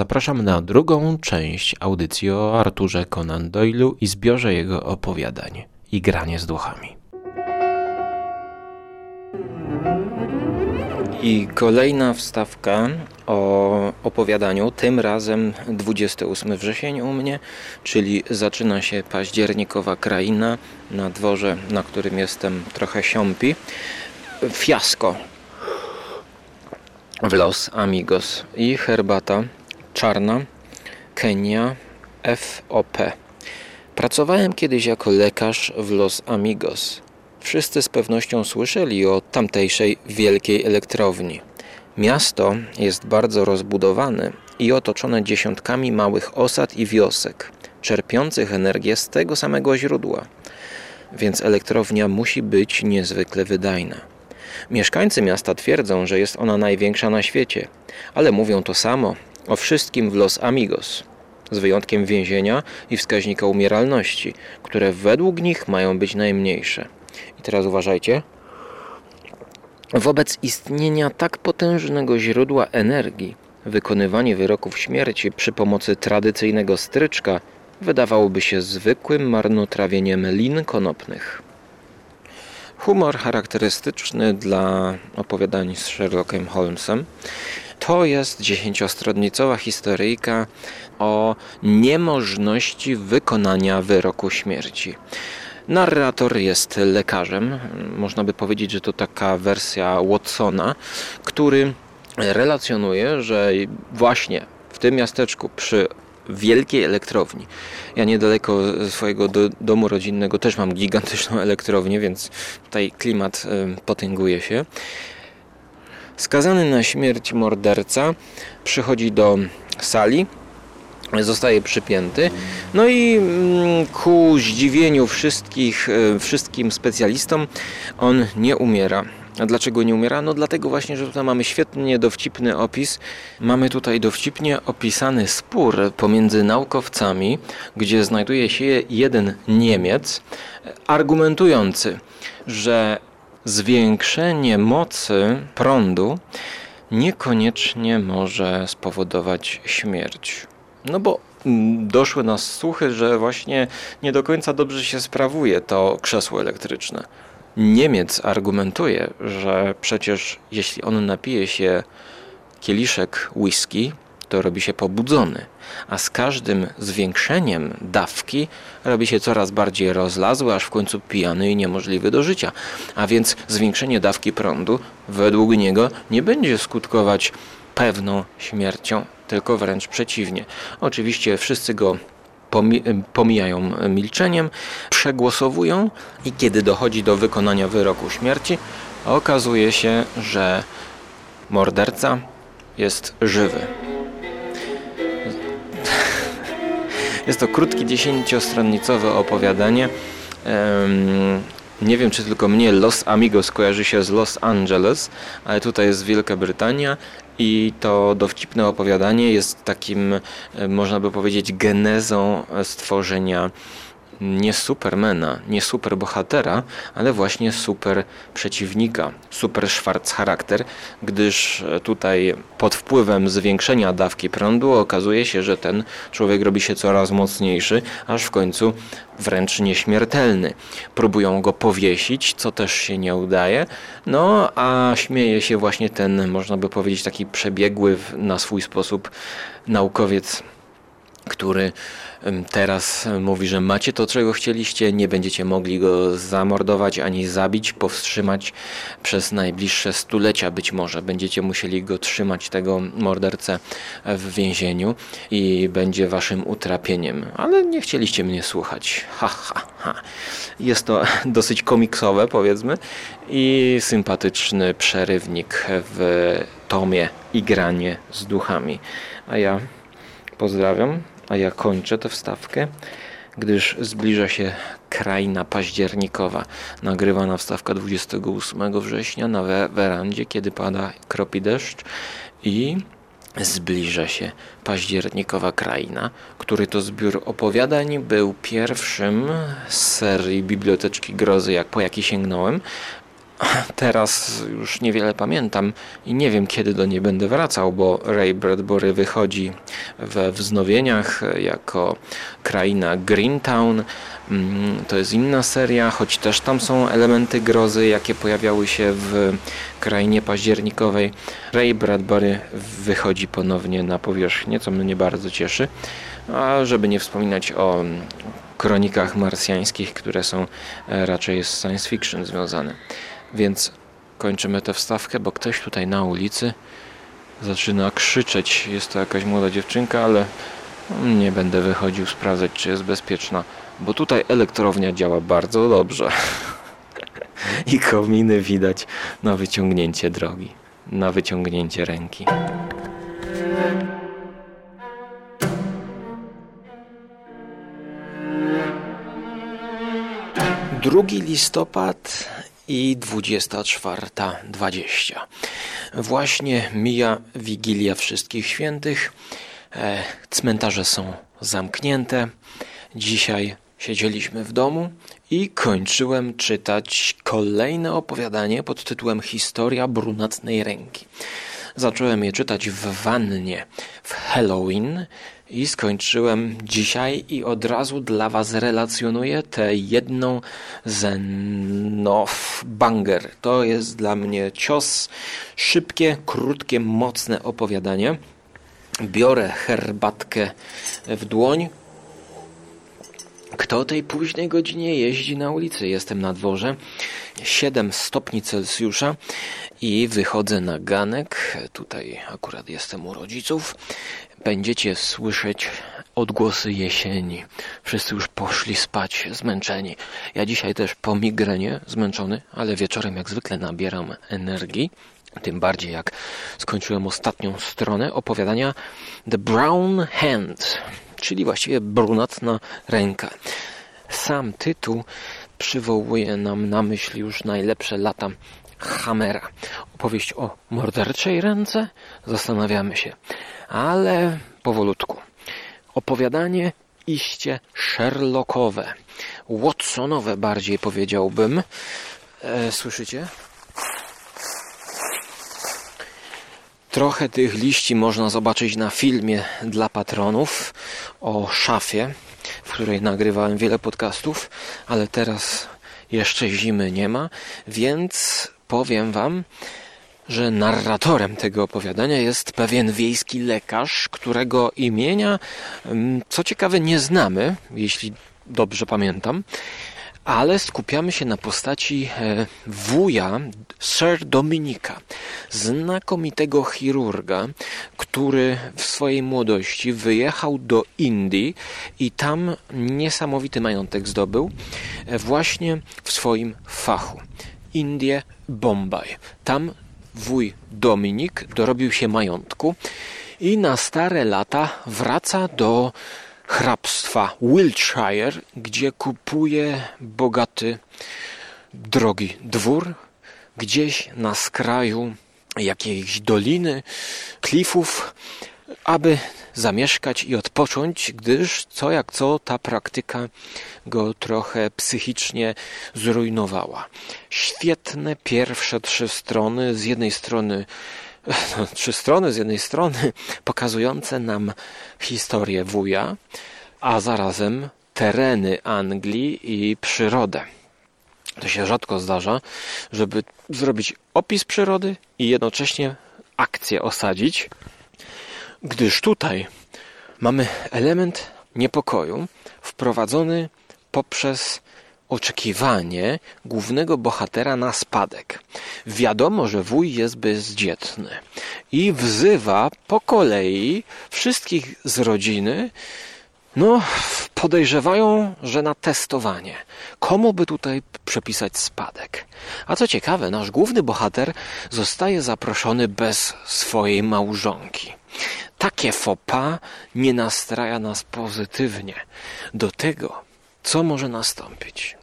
zapraszam na drugą część audycji o Arturze Conan Doyle'u i zbiorze jego opowiadań i granie z duchami. I kolejna wstawka o opowiadaniu, tym razem 28 wrzesień u mnie, czyli zaczyna się październikowa kraina na dworze, na którym jestem trochę siąpi. Fiasko w Los Amigos i herbata czarna Kenia FOP. Pracowałem kiedyś jako lekarz w Los Amigos. Wszyscy z pewnością słyszeli o tamtejszej wielkiej elektrowni. Miasto jest bardzo rozbudowane i otoczone dziesiątkami małych osad i wiosek, czerpiących energię z tego samego źródła. Więc elektrownia musi być niezwykle wydajna. Mieszkańcy miasta twierdzą, że jest ona największa na świecie, ale mówią to samo o wszystkim w Los Amigos, z wyjątkiem więzienia i wskaźnika umieralności, które według nich mają być najmniejsze. I teraz uważajcie. Wobec istnienia tak potężnego źródła energii, wykonywanie wyroków śmierci przy pomocy tradycyjnego stryczka wydawałoby się zwykłym marnotrawieniem lin konopnych. Humor charakterystyczny dla opowiadań z Sherlockiem Holmesem to jest dziesięciostronnicowa historyjka o niemożności wykonania wyroku śmierci. Narrator jest lekarzem, można by powiedzieć, że to taka wersja Watsona, który relacjonuje, że właśnie w tym miasteczku przy wielkiej elektrowni. Ja niedaleko swojego do, domu rodzinnego też mam gigantyczną elektrownię, więc tutaj klimat y, potęguje się. Skazany na śmierć morderca przychodzi do sali, zostaje przypięty. No i mm, ku zdziwieniu wszystkich, y, wszystkim specjalistom on nie umiera. A dlaczego nie umiera? No dlatego właśnie, że tutaj mamy świetnie dowcipny opis. Mamy tutaj dowcipnie opisany spór pomiędzy naukowcami, gdzie znajduje się jeden Niemiec argumentujący, że zwiększenie mocy prądu niekoniecznie może spowodować śmierć. No bo mm, doszły nas słuchy, że właśnie nie do końca dobrze się sprawuje to krzesło elektryczne. Niemiec argumentuje, że przecież jeśli on napije się kieliszek whisky, to robi się pobudzony, a z każdym zwiększeniem dawki robi się coraz bardziej rozlazły, aż w końcu pijany i niemożliwy do życia. A więc zwiększenie dawki prądu według niego nie będzie skutkować pewną śmiercią, tylko wręcz przeciwnie. Oczywiście wszyscy go pomijają milczeniem, przegłosowują i kiedy dochodzi do wykonania wyroku śmierci, okazuje się, że morderca jest żywy. Jest to krótkie, dziesięciostronicowe opowiadanie. Nie wiem, czy tylko mnie Los Amigos kojarzy się z Los Angeles, ale tutaj jest Wielka Brytania i to dowcipne opowiadanie jest takim, e, można by powiedzieć, genezą stworzenia nie supermana, nie superbohatera, ale właśnie super przeciwnika, super charakter, gdyż e, tutaj pod wpływem zwiększenia dawki prądu okazuje się, że ten człowiek robi się coraz mocniejszy, aż w końcu wręcz nieśmiertelny. Próbują go powiesić, co też się nie udaje, no a śmieje się właśnie ten, można by powiedzieć, taki przebiegły na swój sposób naukowiec, który Teraz mówi, że macie to, czego chcieliście, nie będziecie mogli go zamordować ani zabić, powstrzymać przez najbliższe stulecia być może. Będziecie musieli go trzymać, tego mordercę, w więzieniu i będzie waszym utrapieniem. Ale nie chcieliście mnie słuchać. Ha, ha, ha. Jest to dosyć komiksowe, powiedzmy, i sympatyczny przerywnik w tomie i granie z duchami. A ja pozdrawiam a ja kończę tę wstawkę, gdyż zbliża się kraina październikowa. Nagrywana wstawka 28 września na werandzie, kiedy pada kropi deszcz i zbliża się październikowa kraina, który to zbiór opowiadań był pierwszym z serii Biblioteczki Grozy, jak po jaki sięgnąłem, teraz już niewiele pamiętam i nie wiem kiedy do niej będę wracał, bo Ray Bradbury wychodzi we wznowieniach jako kraina Greentown. Mm, to jest inna seria, choć też tam są elementy grozy, jakie pojawiały się w krainie październikowej. Ray Bradbury wychodzi ponownie na powierzchnię, co mnie bardzo cieszy. A żeby nie wspominać o kronikach marsjańskich, które są raczej z science fiction związane. Więc kończymy tę wstawkę, bo ktoś tutaj na ulicy zaczyna krzyczeć. Jest to jakaś młoda dziewczynka, ale nie będę wychodził sprawdzać, czy jest bezpieczna, bo tutaj elektrownia działa bardzo dobrze. I kominy widać na wyciągnięcie drogi, na wyciągnięcie ręki. 2 listopad i 24.20. Właśnie mija Wigilia Wszystkich Świętych. E, cmentarze są zamknięte. Dzisiaj siedzieliśmy w domu i kończyłem czytać kolejne opowiadanie pod tytułem Historia brunatnej ręki. Zacząłem je czytać w wannie w Halloween i skończyłem dzisiaj i od razu dla Was relacjonuję tę jedną Zenof Banger. To jest dla mnie cios, szybkie, krótkie, mocne opowiadanie. Biorę herbatkę w dłoń, kto o tej późnej godzinie jeździ na ulicy? Jestem na dworze, 7 stopni Celsjusza i wychodzę na ganek. Tutaj akurat jestem u rodziców. Będziecie słyszeć odgłosy jesieni. Wszyscy już poszli spać, zmęczeni. Ja dzisiaj też po migrenie, zmęczony, ale wieczorem jak zwykle nabieram energii. Tym bardziej jak skończyłem ostatnią stronę opowiadania The Brown Hand czyli właściwie brunatna ręka. Sam tytuł przywołuje nam na myśl już najlepsze lata Hammera. Opowieść o morderczej ręce? Zastanawiamy się. Ale powolutku. Opowiadanie iście Sherlockowe. Watsonowe bardziej powiedziałbym. E, słyszycie? Trochę tych liści można zobaczyć na filmie dla patronów o szafie, w której nagrywałem wiele podcastów, ale teraz jeszcze zimy nie ma, więc powiem Wam, że narratorem tego opowiadania jest pewien wiejski lekarz, którego imienia, mm, co ciekawe, nie znamy, jeśli dobrze pamiętam ale skupiamy się na postaci e, wuja Sir Dominika, znakomitego chirurga, który w swojej młodości wyjechał do Indii i tam niesamowity majątek zdobył e, właśnie w swoim fachu. Indie, Bombaj. Tam wuj Dominik dorobił się majątku i na stare lata wraca do hrabstwa Wiltshire, gdzie kupuje bogaty, drogi dwór, gdzieś na skraju jakiejś doliny, klifów, aby zamieszkać i odpocząć, gdyż co jak co ta praktyka go trochę psychicznie zrujnowała. Świetne pierwsze trzy strony, z jednej strony no, trzy strony z jednej strony pokazujące nam historię wuja, a zarazem tereny Anglii i przyrodę. To się rzadko zdarza, żeby zrobić opis przyrody i jednocześnie akcję osadzić, gdyż tutaj mamy element niepokoju wprowadzony poprzez oczekiwanie głównego bohatera na spadek. Wiadomo, że wuj jest bezdzietny i wzywa po kolei wszystkich z rodziny, no, podejrzewają, że na testowanie. Komu by tutaj przepisać spadek? A co ciekawe, nasz główny bohater zostaje zaproszony bez swojej małżonki. Takie fopa nie nastraja nas pozytywnie do tego, co może nastąpić.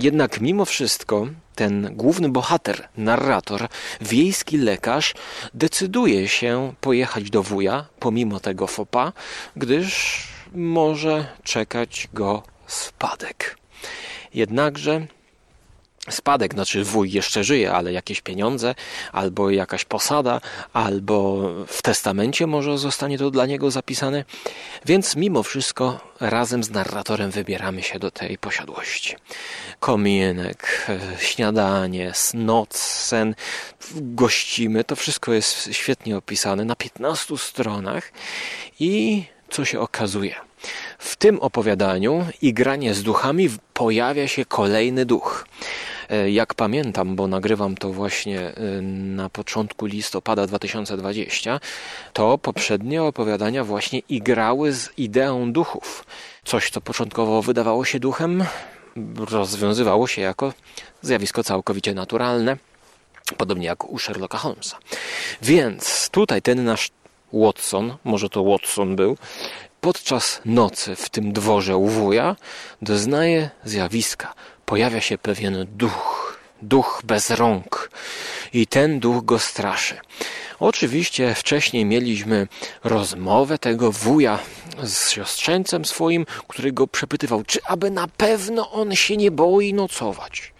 Jednak mimo wszystko ten główny bohater, narrator, wiejski lekarz decyduje się pojechać do wuja pomimo tego fopa, gdyż może czekać go spadek. Jednakże spadek, znaczy wuj jeszcze żyje, ale jakieś pieniądze, albo jakaś posada, albo w testamencie może zostanie to dla niego zapisane. Więc mimo wszystko razem z narratorem wybieramy się do tej posiadłości. Komienek, śniadanie, noc, sen, gościmy, to wszystko jest świetnie opisane na 15 stronach i co się okazuje? W tym opowiadaniu i granie z duchami pojawia się kolejny duch. E, jak pamiętam, bo nagrywam to właśnie e, na początku listopada 2020, to poprzednie opowiadania właśnie igrały z ideą duchów. Coś, co początkowo wydawało się duchem, rozwiązywało się jako zjawisko całkowicie naturalne, podobnie jak u Sherlocka Holmesa. Więc tutaj ten nasz Watson, może to Watson był, podczas nocy w tym dworze u wuja doznaje zjawiska. Pojawia się pewien duch, duch bez rąk i ten duch go straszy. Oczywiście wcześniej mieliśmy rozmowę tego wuja z siostrzeńcem swoim, który go przepytywał, czy aby na pewno on się nie boi nocować.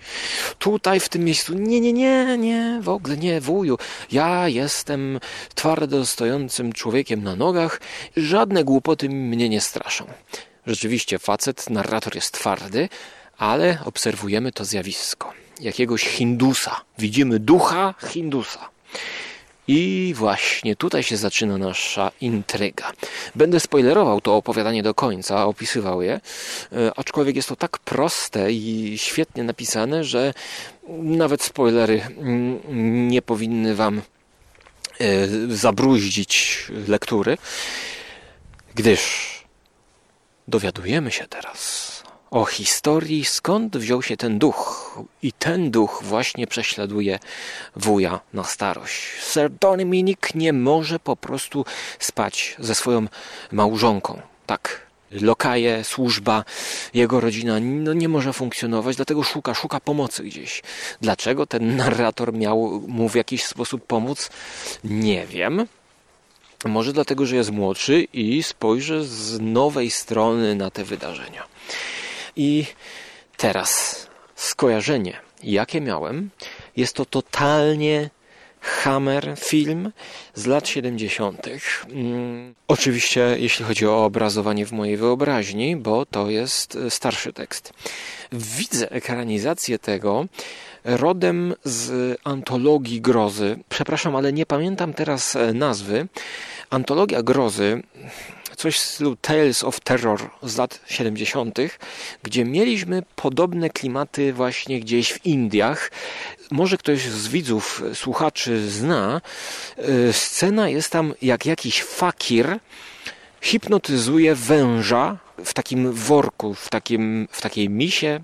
Tutaj w tym miejscu, nie, nie, nie, nie, w ogóle nie, wuju. Ja jestem twardo stojącym człowiekiem na nogach, żadne głupoty mnie nie straszą. Rzeczywiście facet, narrator jest twardy, ale obserwujemy to zjawisko. Jakiegoś Hindusa. Widzimy ducha Hindusa. I właśnie tutaj się zaczyna nasza intryga. Będę spoilerował to opowiadanie do końca, opisywał je, e, aczkolwiek jest to tak proste i świetnie napisane, że nawet spoilery mm, nie powinny Wam e, zabruździć lektury, gdyż dowiadujemy się teraz o historii, skąd wziął się ten duch. I ten duch właśnie prześladuje wuja na starość. Sir Dominik nie może po prostu spać ze swoją małżonką. Tak, lokaje, służba, jego rodzina no, nie może funkcjonować, dlatego szuka, szuka pomocy gdzieś. Dlaczego ten narrator miał mu w jakiś sposób pomóc? Nie wiem. Może dlatego, że jest młodszy i spojrzy z nowej strony na te wydarzenia. I teraz skojarzenie, jakie miałem, jest to totalnie Hammer film z lat 70. Hmm, oczywiście, jeśli chodzi o obrazowanie w mojej wyobraźni, bo to jest starszy tekst. Widzę ekranizację tego rodem z antologii grozy. Przepraszam, ale nie pamiętam teraz nazwy. Antologia grozy coś w stylu Tales of Terror z lat 70., gdzie mieliśmy podobne klimaty właśnie gdzieś w Indiach. Może ktoś z widzów, słuchaczy zna. E, scena jest tam jak jakiś fakir hipnotyzuje węża w takim worku, w, takim, w takiej misie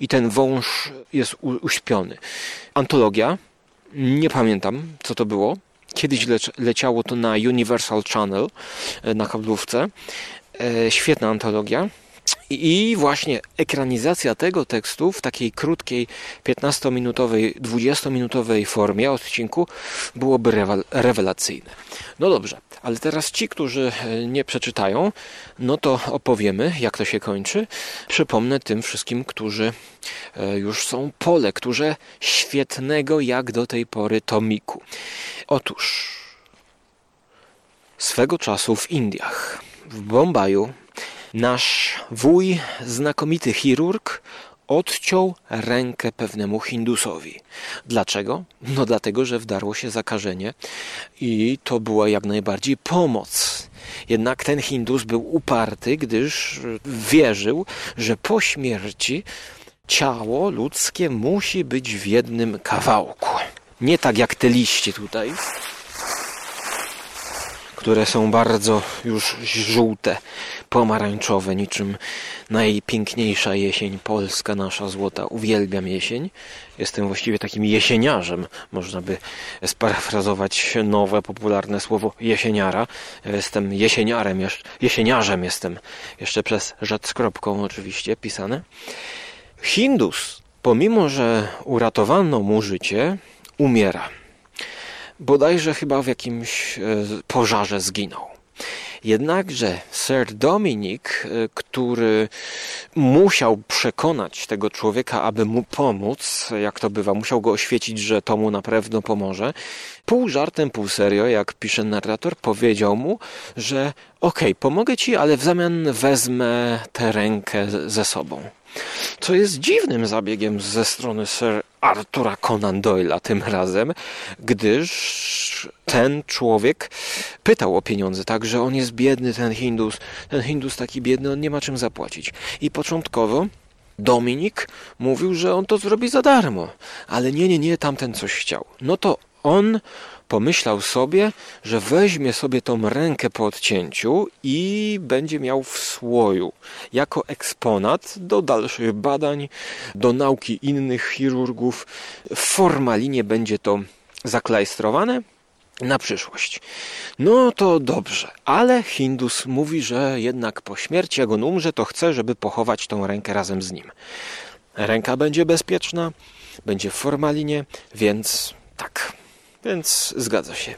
i ten wąż jest uśpiony. Antologia, nie pamiętam co to było, Kiedyś leciało to na Universal Channel, e, na kablówce. E, świetna antologia. I właśnie ekranizacja tego tekstu w takiej krótkiej 15-minutowej, 20-minutowej formie odcinku byłoby rewelacyjne. No dobrze, ale teraz ci, którzy e, nie przeczytają, no to opowiemy, jak to się kończy. Przypomnę tym wszystkim, którzy już są po lekturze świetnego jak do tej pory tomiku. Otóż swego czasu w Indiach, w Bombaju, nasz wuj, znakomity chirurg, odciął rękę pewnemu Hindusowi. Dlaczego? No dlatego, że wdarło się zakażenie i to była jak najbardziej pomoc. Jednak ten Hindus był uparty, gdyż wierzył, że po śmierci ciało ludzkie musi być w jednym kawałku. Nie tak jak te liście tutaj, które są bardzo już żółte, pomarańczowe, niczym najpiękniejsza jesień polska, nasza złota. Uwielbiam jesień. Jestem właściwie takim jesieniarzem. Można by sparafrazować nowe, popularne słowo jesieniara. Jestem jesieniarem, jesieniarzem jestem. Jeszcze przez rzecz z kropką oczywiście pisane. Hindus, pomimo że uratowano mu życie, umiera. Bodajże chyba w jakimś e, pożarze zginął. Jednakże Sir Dominic, e, który musiał przekonać tego człowieka, aby mu pomóc, jak to bywa, musiał go oświecić, że to mu na pewno pomoże. Pół żartem, pół serio, jak pisze narrator, powiedział mu, że okej, okay, pomogę ci, ale w zamian wezmę tę rękę ze sobą. Co jest dziwnym zabiegiem ze strony Sir Artura Conan Doyle'a tym razem, gdyż ten człowiek pytał o pieniądze, tak, że on jest biedny, ten Hindus, ten Hindus taki biedny, on nie ma czym zapłacić. I początkowo Dominik mówił, że on to zrobi za darmo, ale nie, nie, nie, tamten coś chciał. No to on pomyślał sobie, że weźmie sobie tą rękę po odcięciu i będzie miał w słoju jako eksponat do dalszych badań, do nauki innych chirurgów. W formalinie będzie to zaklajstrowane na przyszłość. No to dobrze, ale Hindus mówi, że jednak po śmierci, jak on umrze, to chce, żeby pochować tą rękę razem z nim. Ręka będzie bezpieczna, będzie w formalinie, więc tak, więc zgadza się.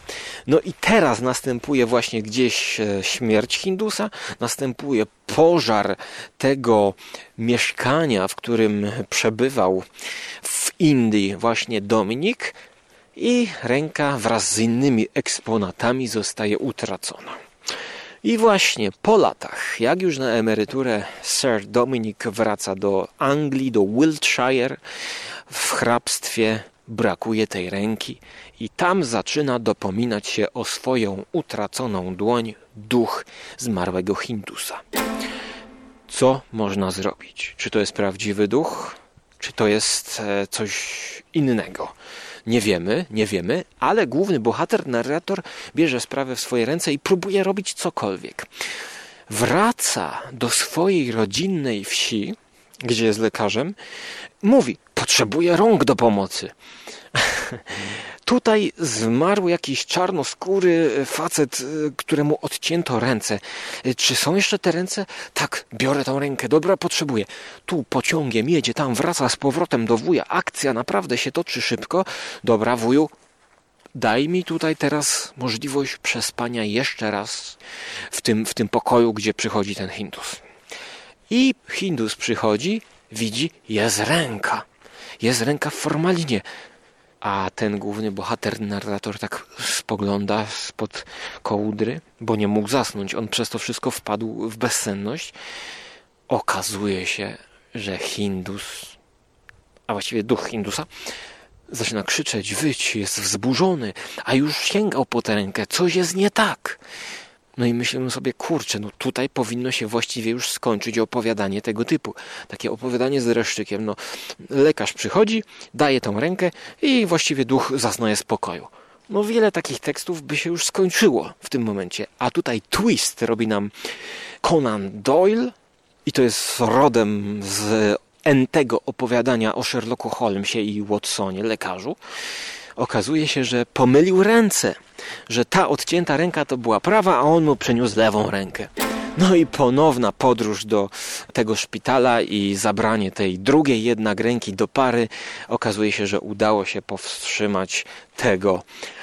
No i teraz następuje właśnie gdzieś e, śmierć Hindusa, następuje pożar tego mieszkania, w którym przebywał w Indii właśnie Dominik i ręka wraz z innymi eksponatami zostaje utracona. I właśnie po latach, jak już na emeryturę Sir Dominic wraca do Anglii, do Wiltshire, w hrabstwie brakuje tej ręki i tam zaczyna dopominać się o swoją utraconą dłoń duch zmarłego Hindusa. Co można zrobić? Czy to jest prawdziwy duch? Czy to jest e, coś innego? Nie wiemy, nie wiemy, ale główny bohater, narrator, bierze sprawę w swoje ręce i próbuje robić cokolwiek. Wraca do swojej rodzinnej wsi, gdzie jest lekarzem, mówi: Potrzebuję rąk do pomocy. Tutaj zmarł jakiś czarnoskóry facet, któremu odcięto ręce. Czy są jeszcze te ręce? Tak, biorę tą rękę, dobra, potrzebuję. Tu pociągiem jedzie, tam wraca z powrotem do wuja. Akcja naprawdę się toczy szybko. Dobra, wuju, daj mi tutaj teraz możliwość przespania jeszcze raz w tym, w tym pokoju, gdzie przychodzi ten Hindus. I Hindus przychodzi, widzi, jest ręka. Jest ręka w formalinie. A ten główny bohater, narrator, tak spogląda spod kołdry, bo nie mógł zasnąć. On przez to wszystko wpadł w bezsenność. Okazuje się, że Hindus, a właściwie duch Hindusa, zaczyna krzyczeć, wyć, jest wzburzony, a już sięgał po tę rękę. Coś jest nie tak. No i myślę sobie, kurczę, no tutaj powinno się właściwie już skończyć opowiadanie tego typu. Takie opowiadanie z reszczykiem. No, lekarz przychodzi, daje tą rękę i właściwie duch zaznaje spokoju. No wiele takich tekstów by się już skończyło w tym momencie. A tutaj twist robi nam Conan Doyle i to jest rodem z entego opowiadania o Sherlocku Holmesie i Watsonie, lekarzu okazuje się, że pomylił ręce, że ta odcięta ręka to była prawa, a on mu przeniósł lewą rękę. No i ponowna podróż do tego szpitala i zabranie tej drugiej jednak ręki do pary. Okazuje się, że udało się powstrzymać tego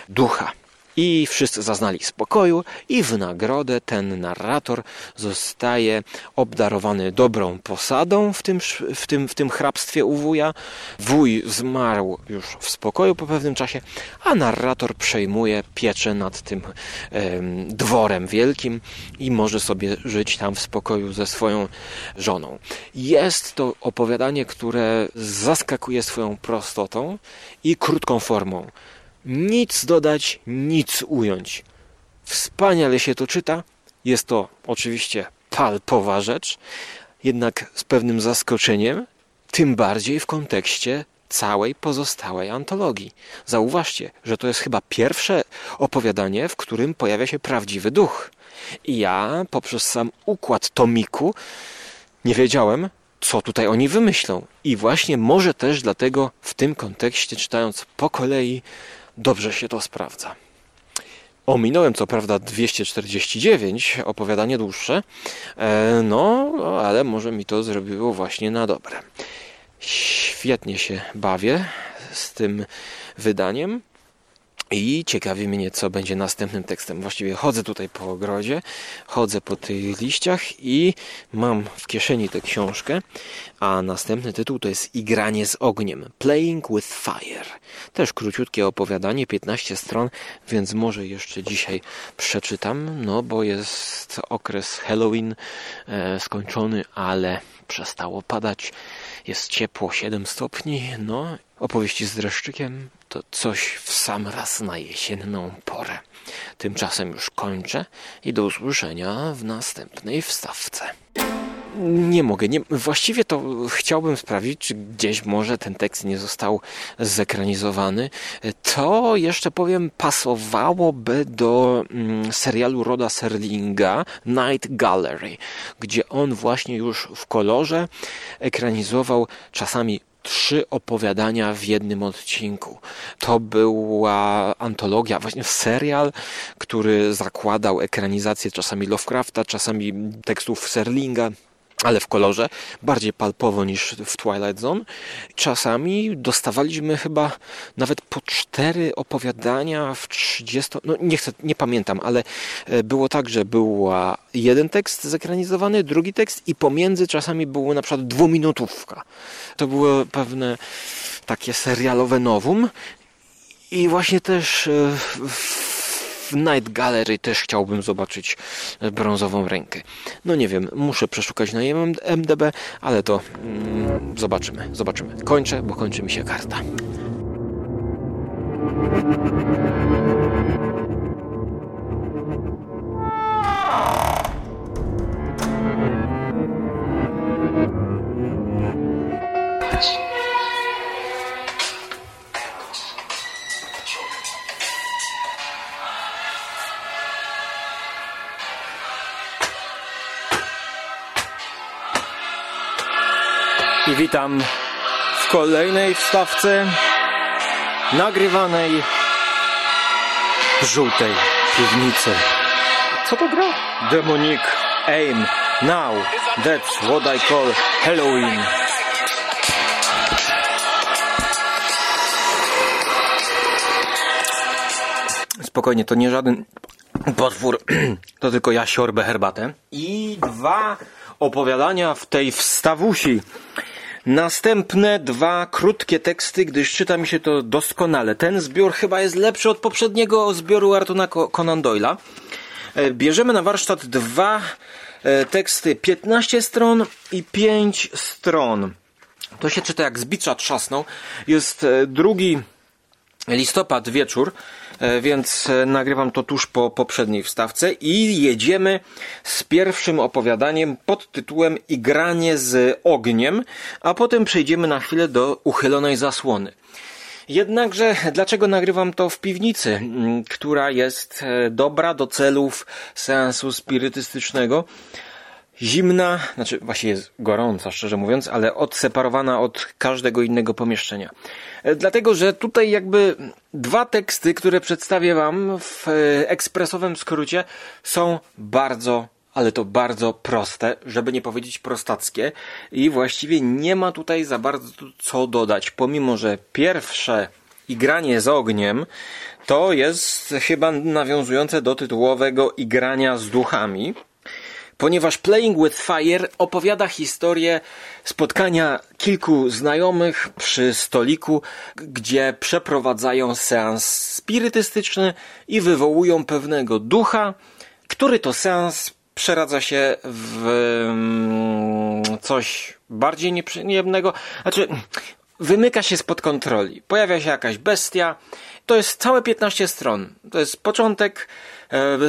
ducha. I wszyscy zaznali spokoju i w nagrodę ten narrator zostaje obdarowany dobrą posadą w tym, w tym, w tym hrabstwie u wuja. Wuj zmarł już w spokoju po pewnym czasie, a narrator przejmuje pieczę nad tym dworem wielkim i może sobie żyć tam w spokoju ze swoją żoną. Jest to opowiadanie, które zaskakuje swoją prostotą i krótką formą. Nic dodać, nic ująć. Wspaniale się to czyta. Jest to oczywiście palpowa rzecz, jednak z pewnym zaskoczeniem, tym bardziej w kontekście całej pozostałej antologii. Zauważcie, że to jest chyba pierwsze opowiadanie, w którym pojawia się prawdziwy duch. I ja poprzez sam układ tomiku nie wiedziałem, co tutaj oni wymyślą. I właśnie może też dlatego w tym kontekście, czytając po kolei, dobrze się to sprawdza. Ominąłem co prawda 249, opowiadanie dłuższe, e, no ale może mi to zrobiło właśnie na dobre. Świetnie się bawię z tym wydaniem. I ciekawi mnie, co będzie następnym tekstem. Właściwie chodzę tutaj po ogrodzie, chodzę po tych liściach i mam w kieszeni tę książkę, a następny tytuł to jest Igranie z ogniem. Playing with Fire. Też króciutkie opowiadanie, 15 stron, więc może jeszcze dzisiaj przeczytam, no bo jest okres Halloween e, skończony, ale przestało padać, jest ciepło, 7 stopni, no opowieści z dreszczykiem to coś w sam raz na jesienną porę. Tymczasem już kończę i do usłyszenia w następnej wstawce. Nie mogę, nie, właściwie to chciałbym sprawdzić, czy gdzieś może ten tekst nie został zekranizowany. To jeszcze powiem, pasowałoby do mm, serialu Roda Serlinga Night Gallery, gdzie on właśnie już w kolorze ekranizował czasami trzy opowiadania w jednym odcinku. To była antologia, właśnie serial, który zakładał ekranizację czasami Lovecrafta, czasami tekstów Serlinga ale w kolorze, bardziej palpowo niż w Twilight Zone. Czasami dostawaliśmy chyba nawet po cztery opowiadania w 30, no nie chcę, nie pamiętam, ale e, było tak, że był jeden tekst zekranizowany, drugi tekst i pomiędzy czasami było na przykład dwuminutówka. To było pewne takie serialowe nowum i właśnie też e, w w Night Gallery też chciałbym zobaczyć brązową rękę. No nie wiem, muszę przeszukać na MDB, ale to mm, zobaczymy, zobaczymy. Kończę, bo kończy mi się karta. Witam w kolejnej wstawce nagrywanej w żółtej piwnicy. Co to gra? Demonic Aim. Now, that's what I call Halloween. Spokojnie, to nie żaden potwór, to tylko ja siorbę herbatę. I dwa opowiadania w tej wstawusi. Następne dwa krótkie teksty, gdyż czyta mi się to doskonale. Ten zbiór chyba jest lepszy od poprzedniego zbioru Artuna Conan Doyle'a. E, bierzemy na warsztat dwa e, teksty, 15 stron i 5 stron. To się czyta jak z bicza trzasnął. Jest e, drugi listopad wieczór. E, więc e, nagrywam to tuż po poprzedniej wstawce i jedziemy z pierwszym opowiadaniem pod tytułem Igranie z ogniem, a potem przejdziemy na chwilę do uchylonej zasłony. Jednakże, dlaczego nagrywam to w piwnicy, która jest e, dobra do celów seansu spirytystycznego? Zimna, znaczy właśnie jest gorąca, szczerze mówiąc, ale odseparowana od każdego innego pomieszczenia. E, dlatego, że tutaj jakby dwa teksty, które przedstawię Wam w e, ekspresowym skrócie, są bardzo ale to bardzo proste, żeby nie powiedzieć prostackie. I właściwie nie ma tutaj za bardzo co dodać, pomimo że pierwsze igranie z ogniem to jest chyba nawiązujące do tytułowego igrania z duchami, ponieważ Playing with Fire opowiada historię spotkania kilku znajomych przy stoliku, gdzie przeprowadzają seans spirytystyczny i wywołują pewnego ducha, który to seans przeradza się w mm, coś bardziej nieprzyjemnego. Znaczy, wymyka się spod kontroli. Pojawia się jakaś bestia. To jest całe 15 stron. To jest początek,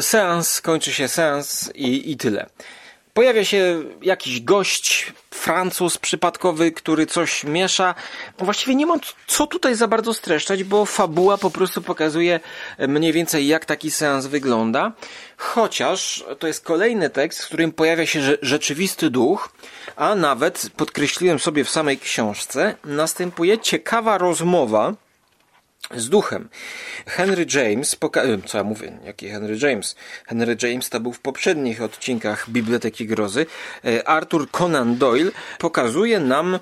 seans, kończy się seans i, i tyle. Pojawia się jakiś gość, Francuz przypadkowy, który coś miesza. Właściwie nie mam co tutaj za bardzo streszczać, bo fabuła po prostu pokazuje mniej więcej jak taki seans wygląda. Chociaż to jest kolejny tekst, w którym pojawia się rzeczywisty duch, a nawet podkreśliłem sobie w samej książce, następuje ciekawa rozmowa z duchem. Henry James, poka- co ja mówię, jaki Henry James? Henry James to był w poprzednich odcinkach Biblioteki Grozy. E, Arthur Conan Doyle pokazuje nam,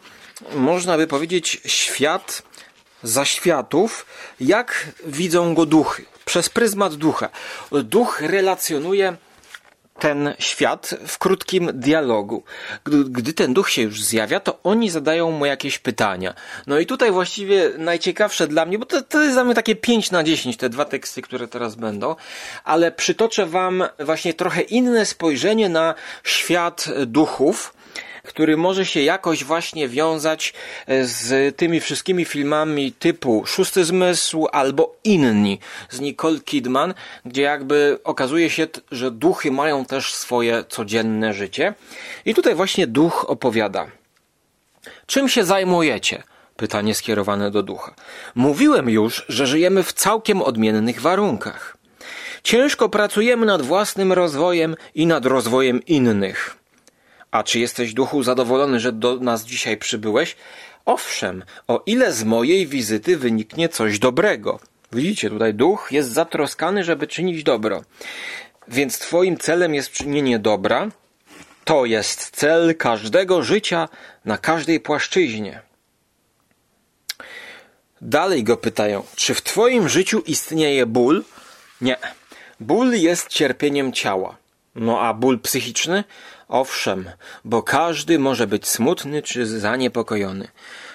można by powiedzieć, świat zaświatów, jak widzą go duchy. Przez pryzmat ducha. Duch relacjonuje ten świat w krótkim dialogu. Gdy, gdy, ten duch się już zjawia, to oni zadają mu jakieś pytania. No i tutaj właściwie najciekawsze dla mnie, bo to, to jest dla mnie takie 5 na 10, te dwa teksty, które teraz będą, ale przytoczę wam właśnie trochę inne spojrzenie na świat duchów, który może się jakoś właśnie wiązać e, z tymi wszystkimi filmami typu Szósty Zmysł albo inni z Nicole Kidman, gdzie jakby okazuje się, że duchy mają też swoje codzienne życie. I tutaj właśnie duch opowiada. Czym się zajmujecie? Pytanie skierowane do ducha. Mówiłem już, że żyjemy w całkiem odmiennych warunkach. Ciężko pracujemy nad własnym rozwojem i nad rozwojem innych. A czy jesteś duchu zadowolony, że do nas dzisiaj przybyłeś? Owszem, o ile z mojej wizyty wyniknie coś dobrego. Widzicie, tutaj duch jest zatroskany, żeby czynić dobro. Więc twoim celem jest czynienie dobra. To jest cel każdego życia na każdej płaszczyźnie. Dalej go pytają, czy w twoim życiu istnieje ból? Nie. Ból jest cierpieniem ciała. No a ból psychiczny? Owszem, bo każdy może być smutny czy zaniepokojony.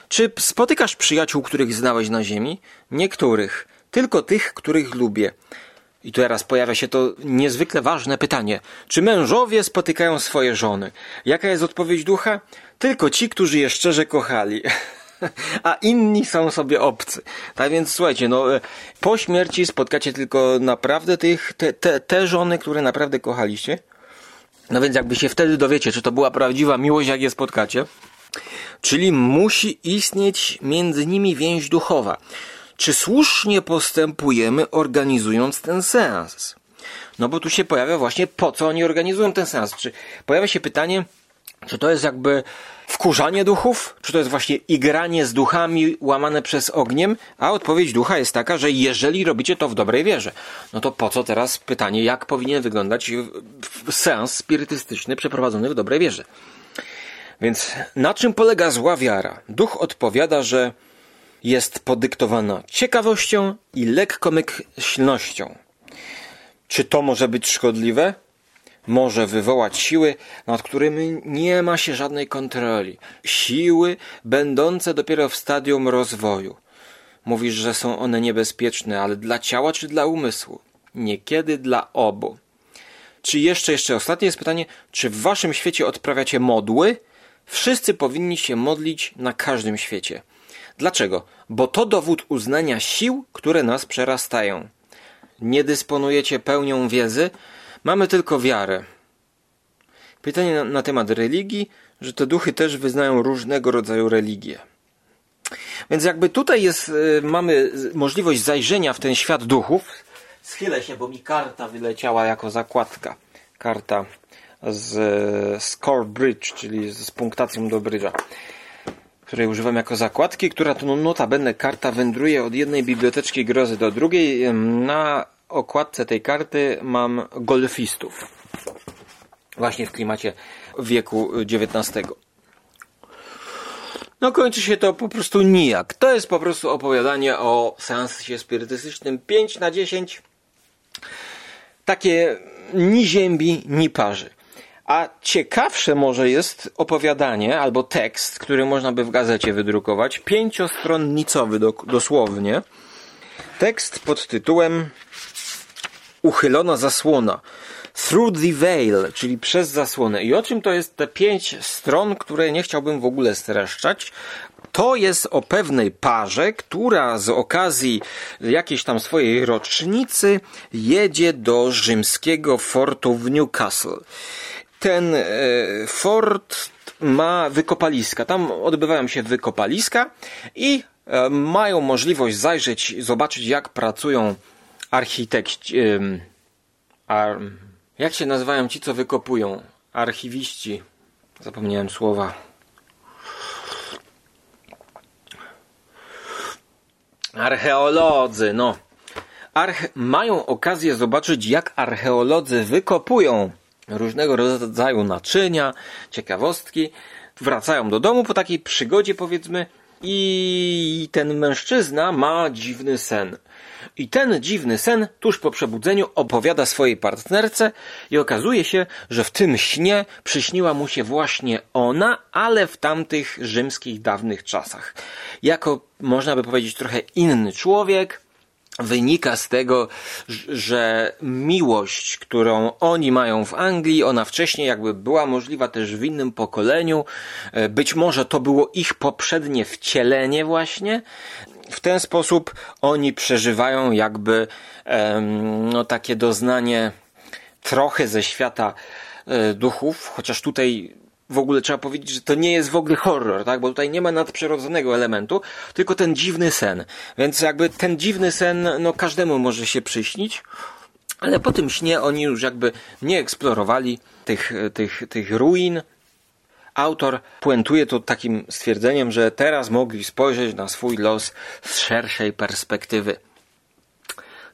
Czy spotykasz przyjaciół, których znałeś na ziemi? Niektórych, tylko tych, których lubię. I teraz pojawia się to niezwykle ważne pytanie. Czy mężowie spotykają swoje żony? Jaka jest odpowiedź ducha? Tylko ci, którzy je szczerze kochali. A inni są sobie obcy. Tak więc słuchajcie, no po śmierci spotkacie tylko naprawdę tych, te, te, te żony, które naprawdę kochaliście. No więc jakby się wtedy dowiecie, czy to była prawdziwa miłość, jak je spotkacie. Czyli musi istnieć między nimi więź duchowa. Czy słusznie postępujemy organizując ten seans? No bo tu się pojawia właśnie po co oni organizują ten seans. Czy pojawia się pytanie, czy to jest jakby wkurzanie duchów? Czy to jest właśnie igranie z duchami łamane przez ogniem? A odpowiedź ducha jest taka, że jeżeli robicie to w dobrej wierze, no to po co teraz pytanie, jak powinien wyglądać seans spirytystyczny przeprowadzony w dobrej wierze? Więc na czym polega zła wiara? Duch odpowiada, że jest podyktowana ciekawością i lekkomyślnością. Czy to może być szkodliwe? Może wywołać siły, nad którymi nie ma się żadnej kontroli. Siły będące dopiero w stadium rozwoju. Mówisz, że są one niebezpieczne, ale dla ciała czy dla umysłu? Niekiedy dla obu. Czy jeszcze, jeszcze ostatnie jest pytanie, czy w waszym świecie odprawiacie modły? Wszyscy powinni się modlić na każdym świecie. Dlaczego? Bo to dowód uznania sił, które nas przerastają. Nie dysponujecie pełnią wiedzy, Mamy tylko wiarę. Pytanie na, na temat religii, że te duchy też wyznają różnego rodzaju religie. Więc jakby tutaj jest, y, mamy możliwość zajrzenia w ten świat duchów. Schylę się, bo mi karta wyleciała jako zakładka. Karta z Score Bridge, czyli z punktacją do brydża, której używam jako zakładki, która to no, notabene karta wędruje od jednej biblioteczki grozy do drugiej. Na okładce tej karty mam golfistów. Właśnie w klimacie wieku XIX. No kończy się to po prostu nijak. To jest po prostu opowiadanie o seansie spirytystycznym 5 na 10. Takie ni ziębi, ni parzy. A ciekawsze może jest opowiadanie albo tekst, który można by w gazecie wydrukować, pięciostronnicowy dosłownie. Tekst pod tytułem uchylona zasłona. Through the veil, czyli przez zasłonę. I o czym to jest te pięć stron, które nie chciałbym w ogóle streszczać? To jest o pewnej parze, która z okazji jakiejś tam swojej rocznicy jedzie do rzymskiego fortu w Newcastle. Ten e, fort ma wykopaliska. Tam odbywają się wykopaliska i e, mają możliwość zajrzeć, zobaczyć jak pracują architekci. Ar, jak się nazywają ci, co wykopują? Archiwiści. Zapomniałem słowa. Archeolodzy, no. Arche mają okazję zobaczyć, jak archeolodzy wykopują różnego rodzaju naczynia, ciekawostki. Wracają do domu po takiej przygodzie, powiedzmy, i ten mężczyzna ma dziwny sen. I ten dziwny sen tuż po przebudzeniu opowiada swojej partnerce i okazuje się, że w tym śnie przyśniła mu się właśnie ona, ale w tamtych rzymskich dawnych czasach. Jako, można by powiedzieć, trochę inny człowiek, wynika z tego, że miłość, którą oni mają w Anglii, ona wcześniej jakby była możliwa też w innym pokoleniu. E, być może to było ich poprzednie wcielenie właśnie. W ten sposób oni przeżywają jakby no, takie doznanie trochę ze świata e, duchów, chociaż tutaj w ogóle trzeba powiedzieć, że to nie jest w ogóle horror, tak? Bo tutaj nie ma nadprzyrodzonego elementu, tylko ten dziwny sen. Więc jakby ten dziwny sen, no każdemu może się przyśnić. Ale po tym śnie oni już jakby nie eksplorowali tych, tych, tych ruin. Autor puentuje to takim stwierdzeniem, że teraz mogli spojrzeć na swój los z szerszej perspektywy.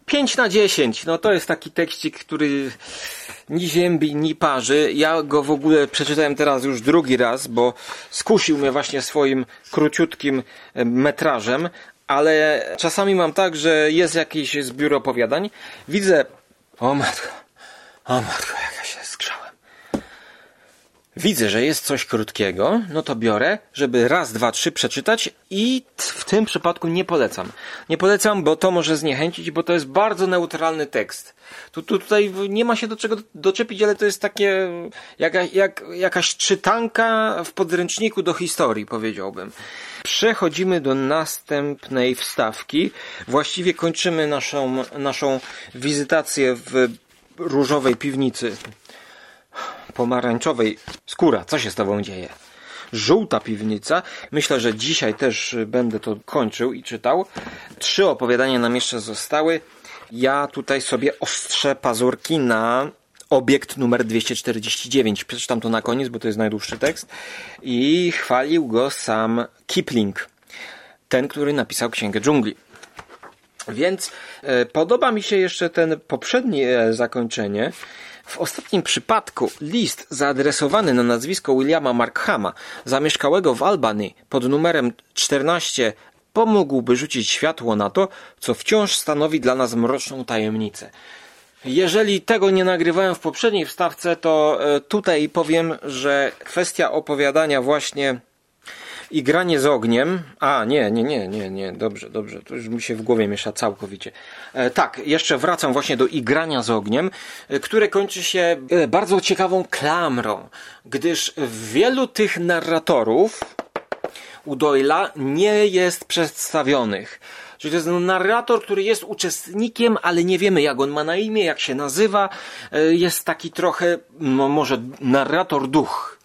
5 na 10, no to jest taki tekścik, który ni ziębi, ni parzy. Ja go w ogóle przeczytałem teraz już drugi raz, bo skusił mnie właśnie swoim króciutkim metrażem, ale czasami mam tak, że jest jakiś zbiór opowiadań, widzę, o matko, o matko, jak ja się skrzałem. Widzę, że jest coś krótkiego, no to biorę, żeby raz, dwa, trzy przeczytać i w tym przypadku nie polecam. Nie polecam, bo to może zniechęcić, bo to jest bardzo neutralny tekst. Tu, tu, tutaj nie ma się do czego doczepić, ale to jest takie jak, jak, jakaś czytanka w podręczniku do historii, powiedziałbym. Przechodzimy do następnej wstawki. Właściwie kończymy naszą, naszą wizytację w różowej piwnicy pomarańczowej. Skóra, co się z tobą dzieje? Żółta piwnica. Myślę, że dzisiaj też będę to kończył i czytał. Trzy opowiadania nam jeszcze zostały. Ja tutaj sobie ostrzę pazurki na obiekt numer 249. Przeczytam to na koniec, bo to jest najdłuższy tekst. I chwalił go sam Kipling. Ten, który napisał Księgę Dżungli. Więc e, podoba mi się jeszcze ten poprzednie zakończenie. W ostatnim przypadku list zaadresowany na nazwisko Williama Markhama, zamieszkałego w Albany pod numerem 14 pomógłby rzucić światło na to, co wciąż stanowi dla nas mroczną tajemnicę. Jeżeli tego nie nagrywałem w poprzedniej wstawce, to e, tutaj powiem, że kwestia opowiadania właśnie i granie z ogniem. A, nie, nie, nie, nie, nie, dobrze, dobrze, to już mi się w głowie miesza całkowicie. E, tak, jeszcze wracam właśnie do igrania z ogniem, e, które kończy się e, bardzo ciekawą klamrą, gdyż wielu tych narratorów u Doyla nie jest przedstawionych. Czyli to jest narrator, który jest uczestnikiem, ale nie wiemy jak on ma na imię, jak się nazywa. E, jest taki trochę, no może narrator duch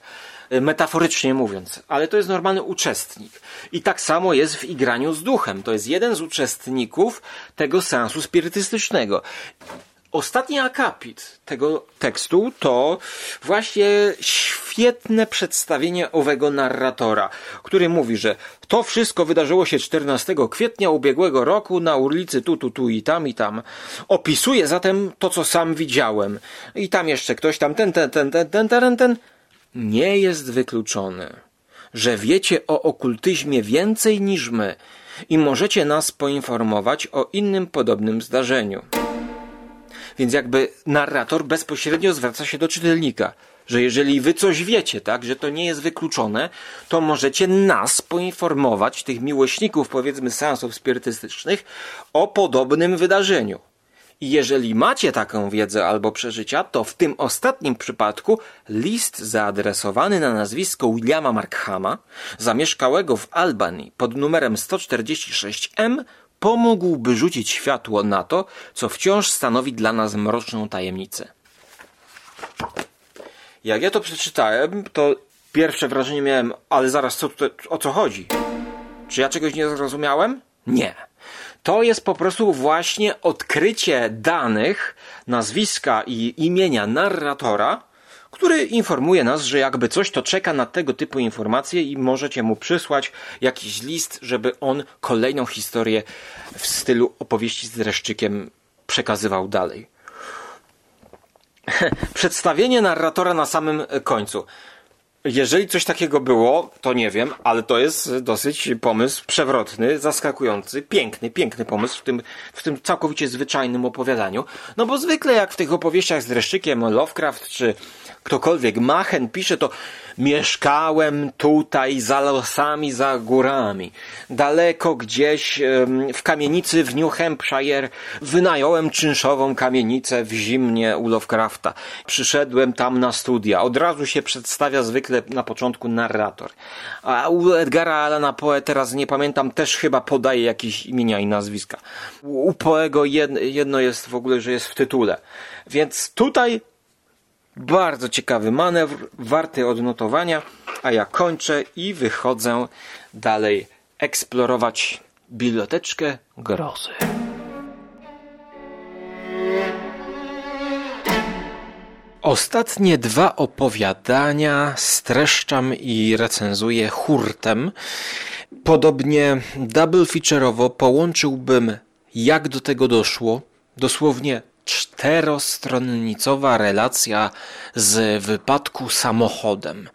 metaforycznie mówiąc, ale to jest normalny uczestnik. I tak samo jest w igraniu z duchem. To jest jeden z uczestników tego sensu spirytystycznego. Ostatni akapit tego tekstu to właśnie świetne przedstawienie owego narratora, który mówi, że to wszystko wydarzyło się 14 kwietnia ubiegłego roku na ulicy tu, tu, tu i tam i tam. Opisuje zatem to, co sam widziałem. I tam jeszcze ktoś tam, ten, ten, ten, ten, ten, ten, ten nie jest wykluczone, że wiecie o okultyzmie więcej niż my i możecie nas poinformować o innym podobnym zdarzeniu. Więc jakby narrator bezpośrednio zwraca się do czytelnika, że jeżeli wy coś wiecie, tak, że to nie jest wykluczone, to możecie nas poinformować, tych miłośników powiedzmy seansów spirytystycznych, o podobnym wydarzeniu. Jeżeli macie taką wiedzę albo przeżycia, to w tym ostatnim przypadku list zaadresowany na nazwisko Williama Markhama, zamieszkałego w Albanii pod numerem 146M, pomógłby rzucić światło na to, co wciąż stanowi dla nas mroczną tajemnicę. Jak ja to przeczytałem, to pierwsze wrażenie miałem, ale zaraz co tutaj, o co chodzi? Czy ja czegoś nie zrozumiałem? Nie to jest po prostu właśnie odkrycie danych, nazwiska i imienia narratora, który informuje nas, że jakby coś to czeka na tego typu informacje i możecie mu przysłać jakiś list, żeby on kolejną historię w stylu opowieści z dreszczykiem przekazywał dalej. Przedstawienie narratora na samym końcu. Jeżeli coś takiego było, to nie wiem, ale to jest dosyć pomysł przewrotny, zaskakujący, piękny, piękny pomysł w tym, w tym całkowicie zwyczajnym opowiadaniu. No bo zwykle jak w tych opowieściach z dreszczykiem Lovecraft czy ktokolwiek Machen pisze, to mieszkałem tutaj za losami, za górami. Daleko gdzieś w kamienicy w New Hampshire wynająłem czynszową kamienicę w zimnie u Lovecrafta. Przyszedłem tam na studia. Od razu się przedstawia zwykle na początku narrator. A u Edgara Allana Poe, teraz nie pamiętam, też chyba podaje jakieś imienia i nazwiska. U Poego jedno jest w ogóle, że jest w tytule. Więc tutaj bardzo ciekawy manewr, warty odnotowania, a ja kończę i wychodzę dalej eksplorować biblioteczkę grozy. Ostatnie dwa opowiadania streszczam i recenzuję hurtem. Podobnie double feature'owo połączyłbym jak do tego doszło, dosłownie czterostronnicowa relacja z wypadku samochodem.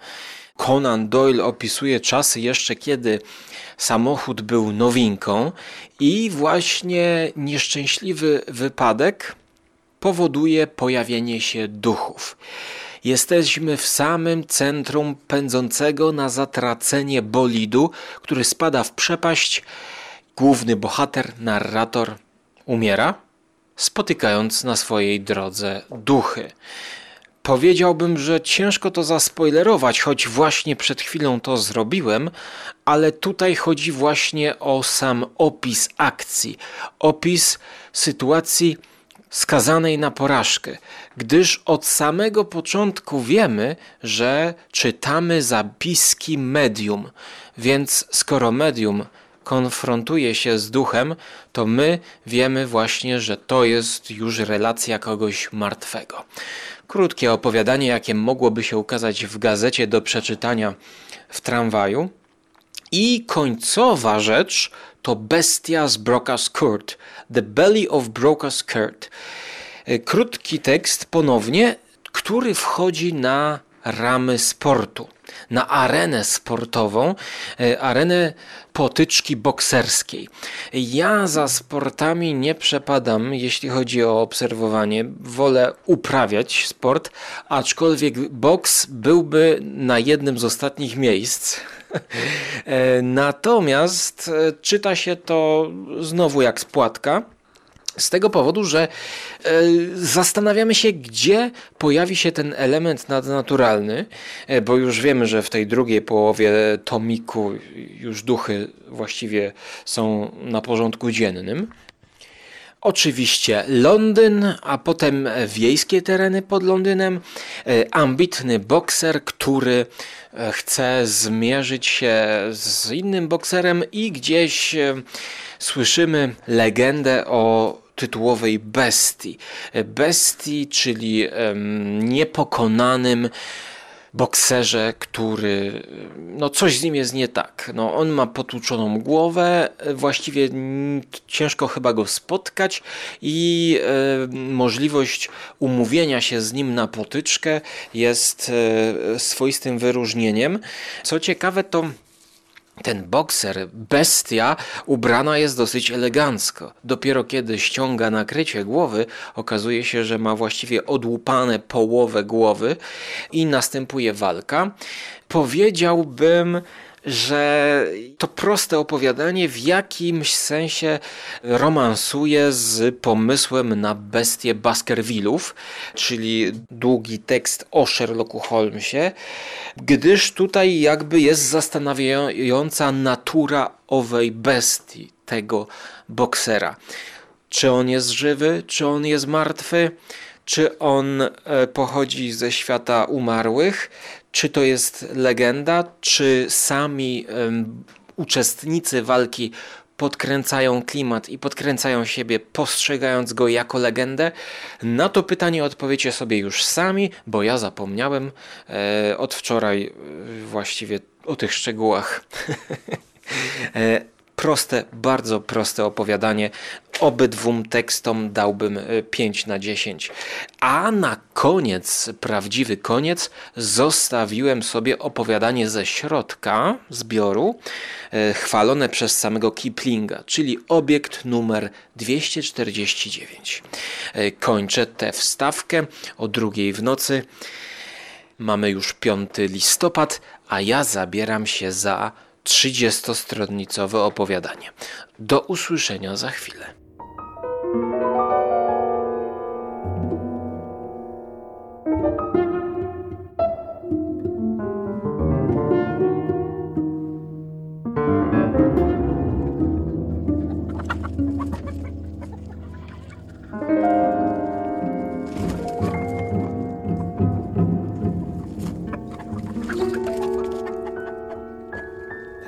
Conan Doyle opisuje czasy jeszcze kiedy samochód był nowinką i właśnie nieszczęśliwy wypadek powoduje pojawienie się duchów. Jesteśmy w samym centrum pędzącego na zatracenie bolidu, który spada w przepaść. Główny bohater, narrator umiera spotykając na swojej drodze duchy. Powiedziałbym, że ciężko to zaspoilerować, choć właśnie przed chwilą to zrobiłem, ale tutaj chodzi właśnie o sam opis akcji, opis sytuacji skazanej na porażkę, gdyż od samego początku wiemy, że czytamy zapiski medium, więc skoro medium konfrontuje się z duchem, to my wiemy właśnie, że to jest już relacja kogoś martwego. Krótkie opowiadanie, jakie mogłoby się ukazać w gazecie do przeczytania w tramwaju. I końcowa rzecz to Bestia z Broca's Court, The Belly of Broca's Court. Krótki tekst ponownie, który wchodzi na ramy sportu, na arenę sportową, e, arenę potyczki bokserskiej. Ja za sportami nie przepadam, jeśli chodzi o obserwowanie. Wolę uprawiać sport, aczkolwiek boks byłby na jednym z ostatnich miejsc. E, natomiast e, czyta się to znowu jak spłatka z tego powodu, że e, zastanawiamy się, gdzie pojawi się ten element nadnaturalny, e, bo już wiemy, że w tej drugiej połowie tomiku już duchy właściwie są na porządku dziennym. Oczywiście Londyn, a potem wiejskie tereny pod Londynem. E, ambitny bokser, który chce zmierzyć się z innym bokserem i gdzieś słyszymy legendę o tytułowej bestii. Bestii, czyli niepokonanym bokserze, który, no coś z nim jest nie tak. No, on ma potłuczoną głowę, właściwie ciężko chyba go spotkać i e, możliwość umówienia się z nim na potyczkę jest e, swoistym wyróżnieniem. Co ciekawe, to ten bokser, bestia, ubrana jest dosyć elegancko. Dopiero kiedy ściąga nakrycie głowy, okazuje się, że ma właściwie odłupane połowę głowy i następuje walka. Powiedziałbym, że to proste opowiadanie w jakimś sensie romansuje z pomysłem na bestię Baskervillów, czyli długi tekst o Sherlocku Holmesie, gdyż tutaj jakby jest zastanawiająca natura owej bestii, tego boksera. Czy on jest żywy, czy on jest martwy? Czy on e, pochodzi ze świata umarłych, czy to jest legenda, czy sami uczestnicy walki podkręcają klimat i podkręcają siebie, postrzegając go jako legendę? Na to pytanie odpowiecie sobie już sami, bo ja zapomniałem e, od wczoraj e, właściwie o tych szczegółach. e, Proste, bardzo proste opowiadanie. Obydwum tekstom dałbym 5 na 10. A na koniec, prawdziwy koniec, zostawiłem sobie opowiadanie ze środka zbioru, e, chwalone przez samego Kiplinga, czyli obiekt numer 249. E, kończę tę wstawkę o drugiej w nocy. Mamy już 5 listopad, a ja zabieram się za 30-stronnicowe opowiadanie. Do usłyszenia za chwilę.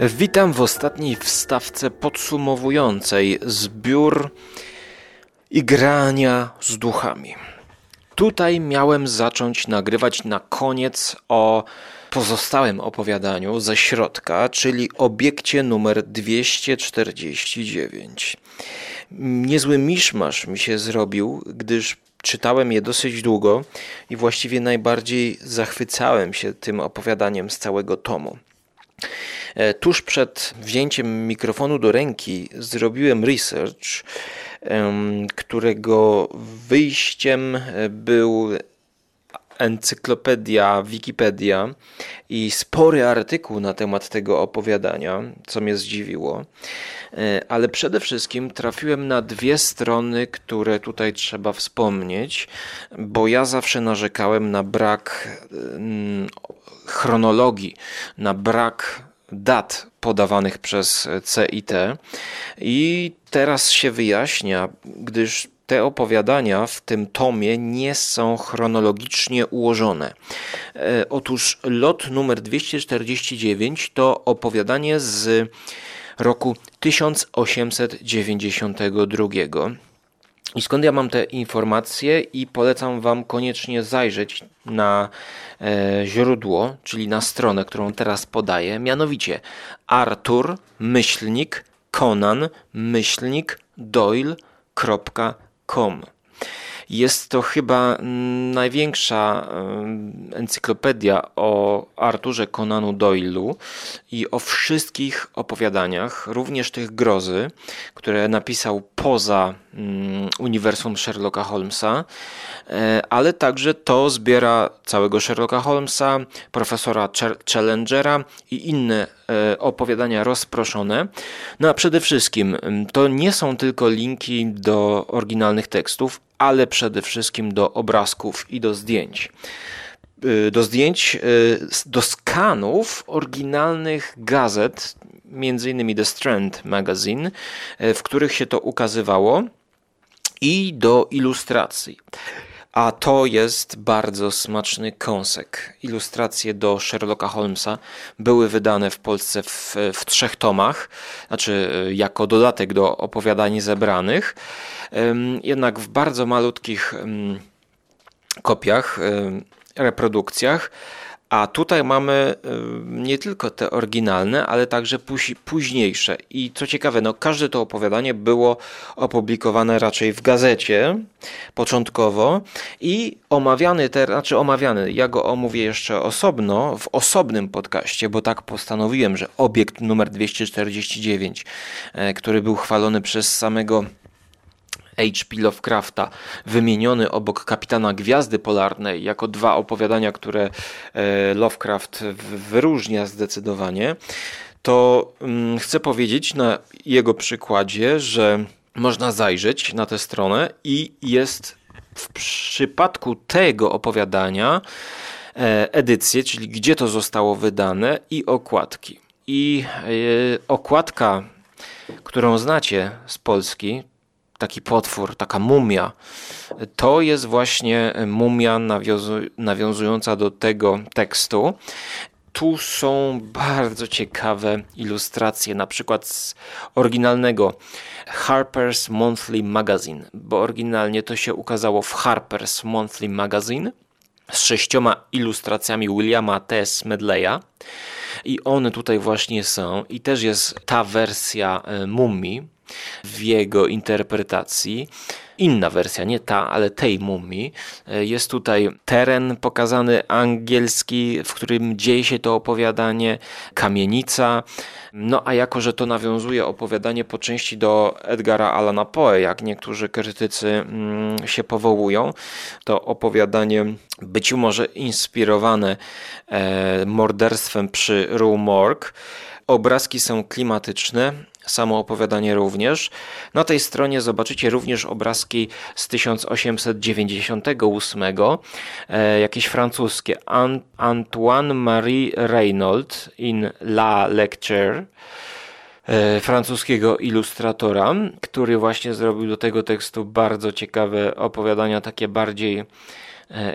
Witam w ostatniej wstawce podsumowującej zbiór igrania z duchami. Tutaj miałem zacząć nagrywać na koniec o pozostałym opowiadaniu ze środka, czyli obiekcie numer 249. Niezły miszmasz mi się zrobił, gdyż czytałem je dosyć długo i właściwie najbardziej zachwycałem się tym opowiadaniem z całego tomu. E, tuż przed wzięciem mikrofonu do ręki zrobiłem research, którego wyjściem e, był encyklopedia, Wikipedia i spory artykuł na temat tego opowiadania, co mnie zdziwiło. E, ale przede wszystkim trafiłem na dwie strony, które tutaj trzeba wspomnieć, bo ja zawsze narzekałem na brak chronologii, na brak dat podawanych przez CIT i teraz się wyjaśnia, gdyż te opowiadania w tym tomie nie są chronologicznie ułożone. E, otóż lot numer 249 to opowiadanie z roku 1892. I skąd ja mam te informacje i polecam Wam koniecznie zajrzeć na e, źródło, czyli na stronę, którą teraz podaję, mianowicie Arthur myślnik Conan myślnik Doyle.com. Jest to chyba największa encyklopedia o Arturze Conanu Doyle'u i o wszystkich opowiadaniach, również tych grozy, które napisał poza uniwersum Sherlocka Holmesa, e, ale także to zbiera całego Sherlocka Holmesa, profesora Challengera i inne e, opowiadania rozproszone. No a przede wszystkim to nie są tylko linki do oryginalnych tekstów, ale przede wszystkim do obrazków i do zdjęć. Y, do zdjęć, do skanów oryginalnych gazet, między innymi The Strand Magazine, w których się to ukazywało, i do ilustracji. A to jest bardzo smaczny kąsek. Ilustracje do Sherlocka Holmesa były wydane w Polsce w, w trzech tomach, znaczy jako dodatek do opowiadań zebranych jednak w bardzo malutkich kopiach, reprodukcjach. A tutaj mamy nie tylko te oryginalne, ale także późniejsze. I co ciekawe, no każde to opowiadanie było opublikowane raczej w gazecie początkowo i omawiany, te, znaczy omawiany, ja go omówię jeszcze osobno, w osobnym podcaście, bo tak postanowiłem, że obiekt numer 249, e, który był chwalony przez samego H.P. Lovecrafta, wymieniony obok Kapitana Gwiazdy Polarnej, jako dwa opowiadania, które e, Lovecraft wyróżnia zdecydowanie, to mm, chcę powiedzieć na jego przykładzie, że można zajrzeć na tę stronę i jest w przypadku tego opowiadania e, edycje, czyli gdzie to zostało wydane i okładki. I e, okładka, którą znacie z Polski, taki potwór, taka mumia. To jest właśnie mumia nawiązująca do tego tekstu. Tu są bardzo ciekawe ilustracje, na przykład z oryginalnego Harper's Monthly Magazine, bo oryginalnie to się ukazało w Harper's Monthly Magazine z sześcioma ilustracjami Williama T. Smedleya. I one tutaj właśnie są i też jest ta wersja e, mumii w jego interpretacji. Inna wersja, nie ta, ale tej mumii. Jest tutaj teren pokazany angielski, w którym dzieje się to opowiadanie, kamienica. No a jako, że to nawiązuje opowiadanie po części do Edgara Allana Poe, jak niektórzy krytycy mm, się powołują, to opowiadanie być może inspirowane e, morderstwem przy Rue Morgue. Obrazki są klimatyczne, samo opowiadanie również. Na tej stronie zobaczycie również obrazki z 1898, e, jakieś francuskie. Antoine Marie Reynaud in La Lecture e, francuskiego ilustratora, który właśnie zrobił do tego tekstu bardzo ciekawe opowiadania, takie bardziej e,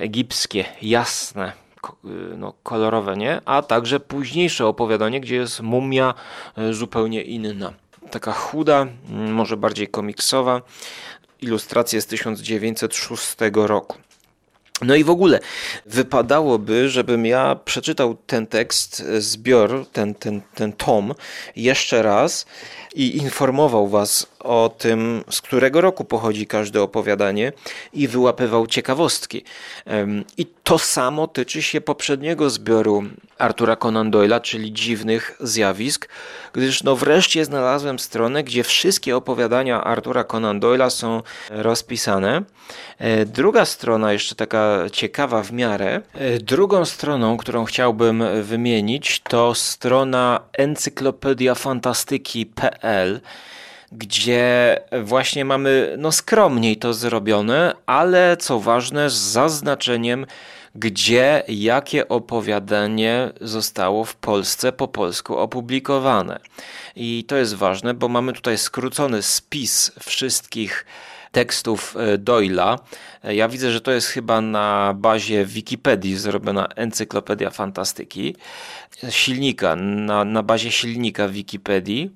egipskie, jasne, no, kolorowe, nie? A także późniejsze opowiadanie, gdzie jest mumia zupełnie inna taka chuda, mm, może bardziej komiksowa. Ilustracja z 1906 roku. No i w ogóle wypadałoby, żebym ja przeczytał ten tekst, zbiór, ten, ten, ten tom jeszcze raz i informował Was o tym, z którego roku pochodzi każde opowiadanie i wyłapywał ciekawostki. I to samo tyczy się poprzedniego zbioru Artura Conan Doyle'a, czyli dziwnych zjawisk, gdyż no wreszcie znalazłem stronę, gdzie wszystkie opowiadania Artura Conan Doyle'a są rozpisane. E, druga strona, jeszcze taka ciekawa w miarę. E, drugą stroną, którą chciałbym wymienić, to strona gdzie właśnie mamy no skromniej to zrobione, ale co ważne z zaznaczeniem gdzie jakie opowiadanie zostało w Polsce po polsku opublikowane. I to jest ważne, bo mamy tutaj skrócony spis wszystkich tekstów e, Doyla. E, ja widzę, że to jest chyba na bazie Wikipedii zrobiona encyklopedia fantastyki, silnika, na, na bazie silnika Wikipedii.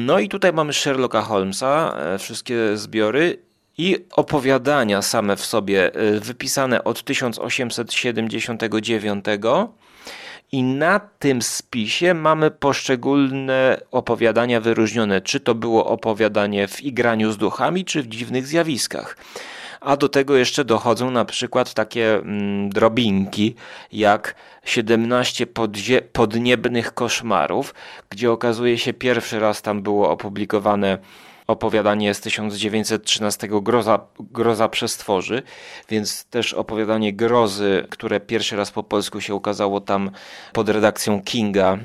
No i tutaj mamy Sherlocka Holmesa, e, wszystkie zbiory i opowiadania same w sobie y, wypisane od 1879 i na tym spisie mamy poszczególne opowiadania wyróżnione, czy to było opowiadanie w igraniu z duchami, czy w dziwnych zjawiskach. A do tego jeszcze dochodzą na przykład takie mm, drobinki jak 17 podzie- podniebnych koszmarów, gdzie okazuje się pierwszy raz tam było opublikowane opowiadanie z 1913 Groza, Groza przestworzy, więc też opowiadanie grozy, które pierwszy raz po polsku się ukazało tam pod redakcją Kinga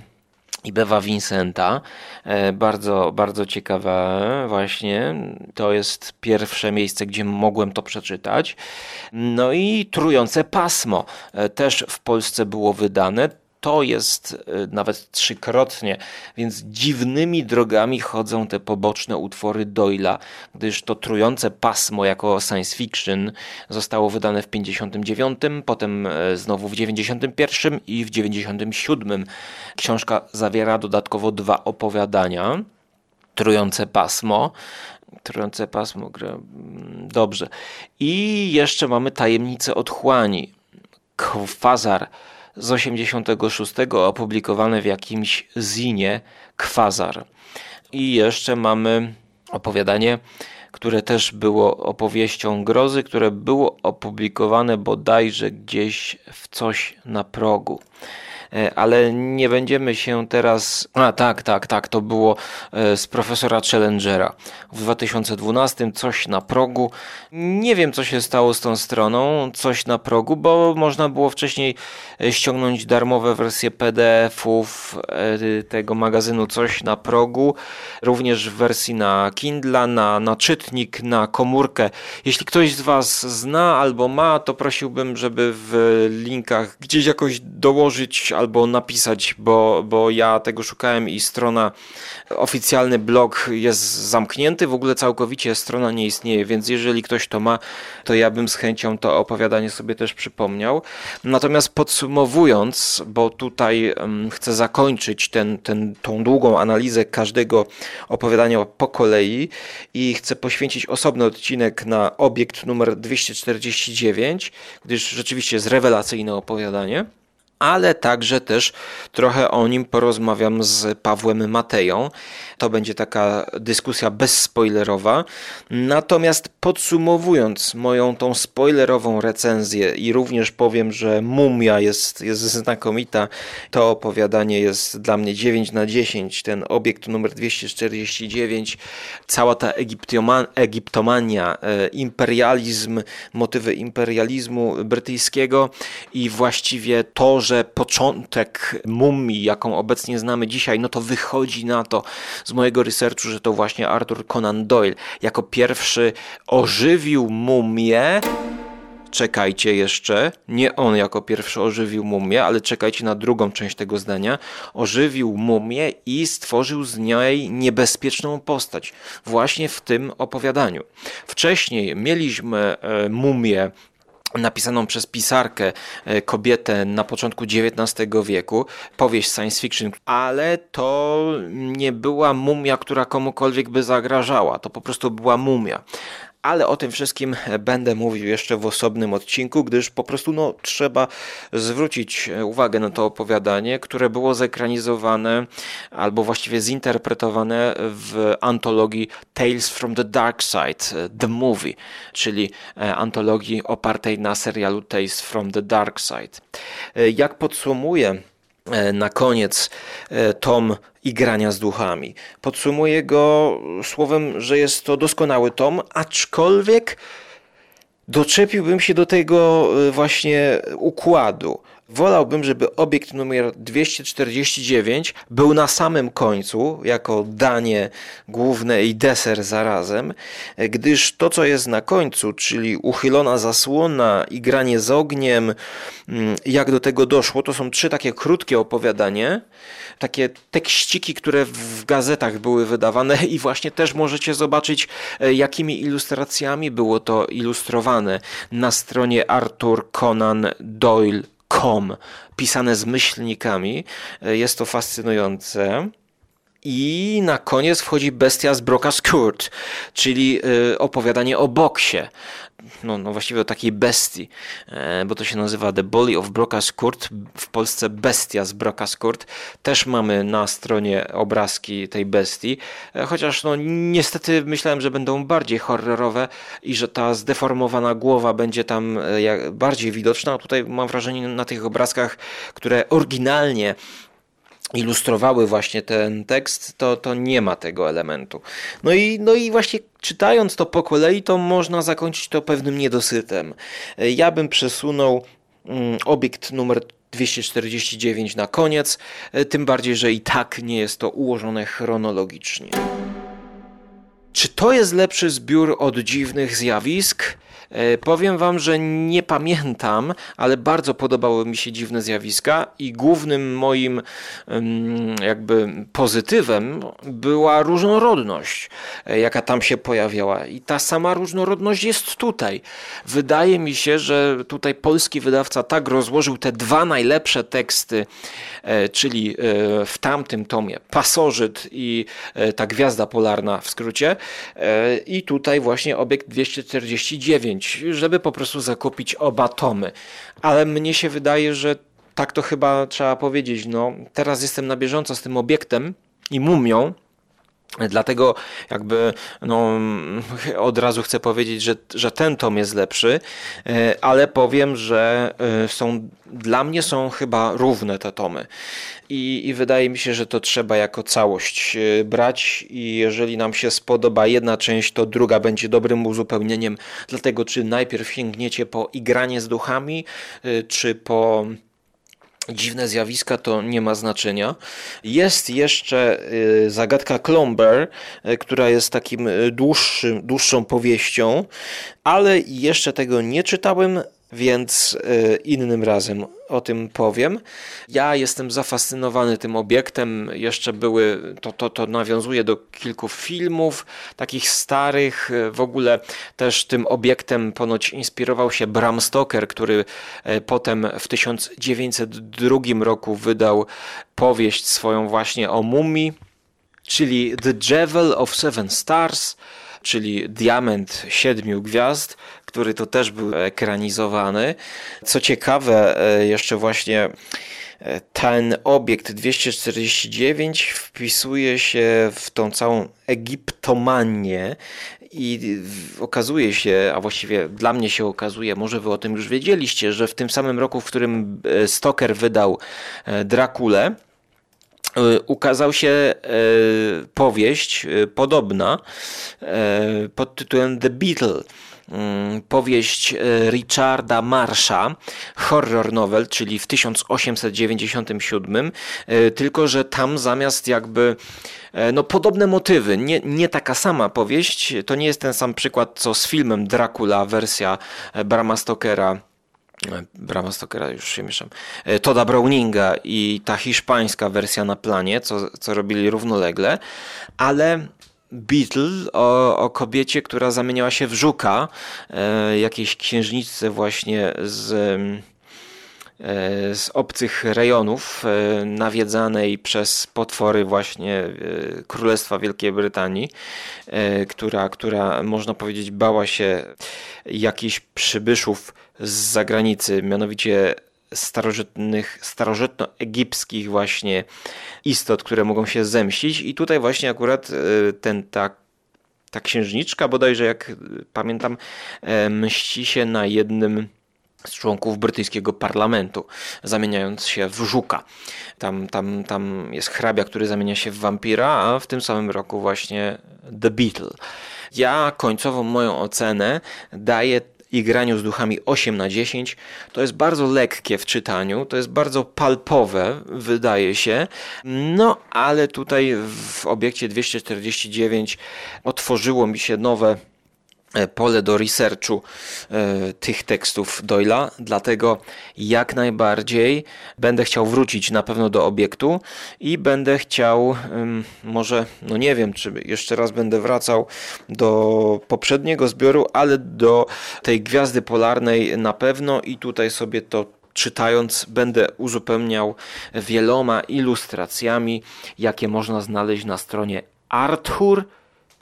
i Bewa Vincenta. E, bardzo, bardzo ciekawe właśnie. To jest pierwsze miejsce, gdzie mogłem to przeczytać. No i Trujące Pasmo e, też w Polsce było wydane to jest e, nawet trzykrotnie, więc dziwnymi drogami chodzą te poboczne utwory Doyla, gdyż to trujące pasmo jako science fiction zostało wydane w 59, potem e, znowu w 91 i w 97. Książka zawiera dodatkowo dwa opowiadania. Trujące pasmo, trujące pasmo, mm, dobrze. I jeszcze mamy tajemnicę otchłani. Kwazar z 86 opublikowane w jakimś zinie Kwazar. I jeszcze mamy opowiadanie, które też było opowieścią grozy, które było opublikowane bodajże gdzieś w coś na progu. E, ale nie będziemy się teraz. A tak, tak, tak, to było e, z profesora Challengera w 2012, coś na progu. Nie wiem, co się stało z tą stroną, coś na progu, bo można było wcześniej e, ściągnąć darmowe wersje PDF-ów tego magazynu Coś na progu, również w wersji na Kindle, na, na czytnik, na komórkę. Jeśli ktoś z Was zna albo ma, to prosiłbym, żeby w linkach gdzieś jakoś dołożyć albo napisać, bo, bo ja tego szukałem i strona, oficjalny blog jest zamknięty, w ogóle całkowicie strona nie istnieje, więc jeżeli ktoś to ma, to ja bym z chęcią to opowiadanie sobie też przypomniał. Natomiast podsumowując, bo tutaj chcę zakończyć ten, ten, tą długą analizę każdego opowiadania po kolei i chcę poświęcić osobny odcinek na obiekt numer 249, gdyż rzeczywiście jest rewelacyjne opowiadanie. Ale także też trochę o nim porozmawiam z Pawłem Mateją. To będzie taka dyskusja bezspoilerowa. Natomiast podsumowując moją tą spoilerową recenzję i również powiem, że Mumia jest, jest znakomita, to opowiadanie jest dla mnie 9 na 10. Ten obiekt numer 249, cała ta egiptomania, e, imperializm, motywy imperializmu brytyjskiego i właściwie to, że początek mumii, jaką obecnie znamy dzisiaj, no to wychodzi na to z mojego researchu, że to właśnie Arthur Conan Doyle jako pierwszy ożywił mumię. Czekajcie jeszcze, nie on jako pierwszy ożywił mumię, ale czekajcie na drugą część tego zdania, ożywił mumię i stworzył z niej niebezpieczną postać, właśnie w tym opowiadaniu. Wcześniej mieliśmy e, mumię napisaną przez pisarkę e, kobietę na początku XIX wieku, powieść science fiction, ale to nie była mumia, która komukolwiek by zagrażała, to po prostu była mumia ale o tym wszystkim będę mówił jeszcze w osobnym odcinku, gdyż po prostu no, trzeba zwrócić uwagę na to opowiadanie, które było zekranizowane albo właściwie zinterpretowane w antologii Tales from the Dark Side, The Movie, czyli e, antologii opartej na serialu Tales from the Dark Side. E, jak podsumuję, E, na koniec e, tom Igrania z duchami. Podsumuję go słowem, że jest to doskonały tom, aczkolwiek doczepiłbym się do tego e, właśnie układu. Wolałbym, żeby obiekt numer 249 był na samym końcu, jako danie główne i deser zarazem, gdyż to, co jest na końcu, czyli uchylona zasłona i granie z ogniem, mm, jak do tego doszło, to są trzy takie krótkie opowiadania, takie tekściki, które w gazetach były wydawane i właśnie też możecie zobaczyć, e, jakimi ilustracjami było to ilustrowane na stronie Arthur Conan Doyle com, pisane z myślnikami. E, jest to fascynujące. I na koniec wchodzi Bestia z Broka Skurt, czyli e, opowiadanie o boksie no, no właściwie o takiej bestii, e, bo to się nazywa The Bully of Brocaskurt, w Polsce Bestia z Brocaskurt. Też mamy na stronie obrazki tej bestii, e, chociaż no niestety myślałem, że będą bardziej horrorowe i że ta zdeformowana głowa będzie tam e, bardziej widoczna. Tutaj mam wrażenie na tych obrazkach, które oryginalnie ilustrowały właśnie ten tekst, to, to nie ma tego elementu. No i, no i właśnie czytając to po kolei, to można zakończyć to pewnym niedosytem. Ja bym przesunął mm, obiekt numer 249 na koniec, tym bardziej, że i tak nie jest to ułożone chronologicznie. Czy to jest lepszy zbiór od dziwnych zjawisk? E, powiem Wam, że nie pamiętam, ale bardzo podobały mi się dziwne zjawiska i głównym moim jakby pozytywem była różnorodność, e, jaka tam się pojawiała. I ta sama różnorodność jest tutaj. Wydaje mi się, że tutaj polski wydawca tak rozłożył te dwa najlepsze teksty, e, czyli w tamtym tomie Pasożyt i ta Gwiazda Polarna w skrócie i tutaj właśnie obiekt 249 żeby po prostu zakupić oba tomy. Ale mnie się wydaje, że tak to chyba trzeba powiedzieć. No, teraz jestem na bieżąco z tym obiektem i mumią. Dlatego jakby no, od razu chcę powiedzieć, że, że ten tom jest lepszy, e, ale powiem, że e, są, dla mnie są chyba równe te tomy. I, I wydaje mi się, że to trzeba jako całość e, brać i jeżeli nam się spodoba jedna część, to druga będzie dobrym uzupełnieniem. Dlatego czy najpierw sięgniecie po igranie z duchami, czy po dziwne zjawiska, to nie ma znaczenia. Jest jeszcze y, zagadka Klomber, y, która jest takim y, dłuższym, dłuższą powieścią, ale jeszcze tego nie czytałem, więc e, innym razem o tym powiem. Ja jestem zafascynowany tym obiektem. Jeszcze były, to, to, to nawiązuje do kilku filmów, takich starych. W ogóle też tym obiektem ponoć inspirował się Bram Stoker, który e, potem w 1902 roku wydał powieść swoją właśnie o mumii, czyli The Devil of Seven Stars czyli Diament Siedmiu Gwiazd, który to też był ekranizowany. Co ciekawe, e, jeszcze właśnie e, ten obiekt 249 wpisuje się w tą całą egiptomanię i okazuje się, a właściwie dla mnie się okazuje, może wy o tym już wiedzieliście, że w tym samym roku, w którym e, Stoker wydał Drakulę, ukazał się powieść podobna pod tytułem The Beetle Mm, powieść Richarda Marsha, horror novel, czyli w 1897, e, tylko że tam zamiast jakby no podobne motywy, nie, nie taka sama powieść, to nie jest ten sam przykład co z filmem Dracula, wersja Brama Stokera Brama Stokera, już się mieszam, Toda Browninga i ta hiszpańska wersja na planie, co, co robili równolegle, ale Beatle o, o kobiecie, która zamieniała się w żuka, e, jakiejś księżniczce właśnie z, e, z obcych rejonów, e, nawiedzanej przez potwory właśnie e, Królestwa Wielkiej Brytanii, e, która, która można powiedzieć bała się jakichś przybyszów z zagranicy, mianowicie starożytnych, starożytno-egipskich właśnie istot, które mogą się zemścić i tutaj właśnie akurat e, ten ta, ta księżniczka bodajże jak pamiętam e, mści się na jednym z członków brytyjskiego parlamentu, zamieniając się w żuka. Tam, tam, tam jest hrabia, który zamienia się w wampira, a w tym samym roku właśnie The Beatle. Ja końcową moją ocenę daję i graniu z duchami 8 na 10. To jest bardzo lekkie w czytaniu, to jest bardzo palpowe, wydaje się. No, ale tutaj w obiekcie 249 otworzyło mi się nowe pole do researchu e, tych tekstów Doyla, dlatego jak najbardziej będę chciał wrócić na pewno do obiektu i będę chciał, może, no nie wiem, czy jeszcze raz będę wracał do poprzedniego zbioru, ale do tej gwiazdy polarnej na pewno i tutaj sobie to czytając będę uzupełniał wieloma ilustracjami, jakie można znaleźć na stronie Arthur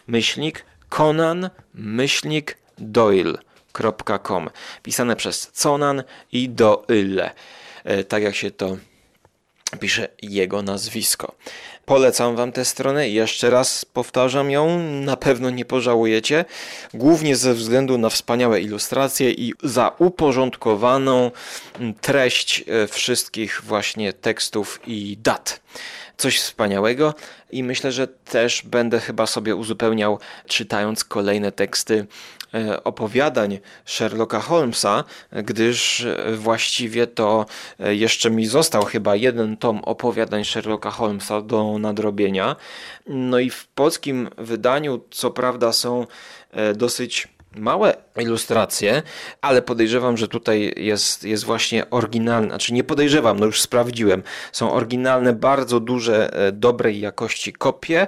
myślnik Conan myślnik Doyle.com pisane przez Conan i Doyle, e, tak jak się to pisze jego nazwisko. Polecam Wam tę stronę, jeszcze raz powtarzam ją, na pewno nie pożałujecie, głównie ze względu na wspaniałe ilustracje i za uporządkowaną treść e, wszystkich właśnie tekstów i dat coś wspaniałego i myślę, że też będę chyba sobie uzupełniał, czytając kolejne teksty e, opowiadań Sherlocka Holmesa, gdyż e, właściwie to e, jeszcze mi został chyba jeden tom opowiadań Sherlocka Holmesa do nadrobienia. No i w polskim wydaniu, co prawda, są dosyć małe ilustracje, ale podejrzewam, że tutaj jest, jest właśnie oryginalne, znaczy nie podejrzewam, no już sprawdziłem, są oryginalne, bardzo duże, e, dobrej jakości kopie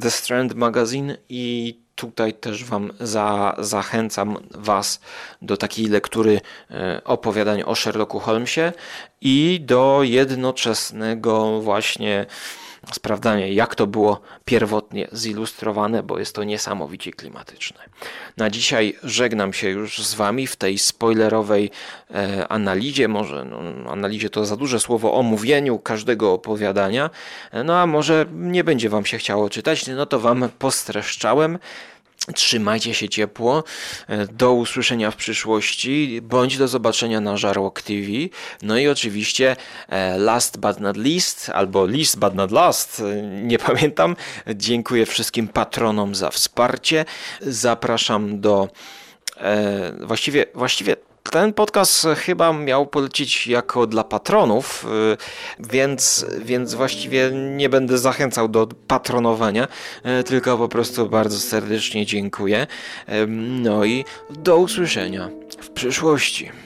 The Strand Magazine i tutaj też Wam za, zachęcam Was do takiej lektury e, opowiadań o Sherlocku Holmesie i do jednoczesnego właśnie sprawdzanie, jak to było pierwotnie zilustrowane, bo jest to niesamowicie klimatyczne. Na dzisiaj żegnam się już z Wami w tej spoilerowej e, analizie, może no, analizie to za duże słowo, omówieniu każdego opowiadania, no a może nie będzie Wam się chciało czytać, no to Wam postreszczałem. Trzymajcie się ciepło. E, do usłyszenia w przyszłości, bądź do zobaczenia na Żarłok TV. No i oczywiście e, last but not least, albo least but not last, e, nie pamiętam. Dziękuję wszystkim patronom za wsparcie. Zapraszam do właściwie, właściwie ten podcast chyba miał polecić jako dla patronów, y, więc, więc właściwie nie będę zachęcał do patronowania, y, tylko po prostu bardzo serdecznie dziękuję. No i do usłyszenia w przyszłości.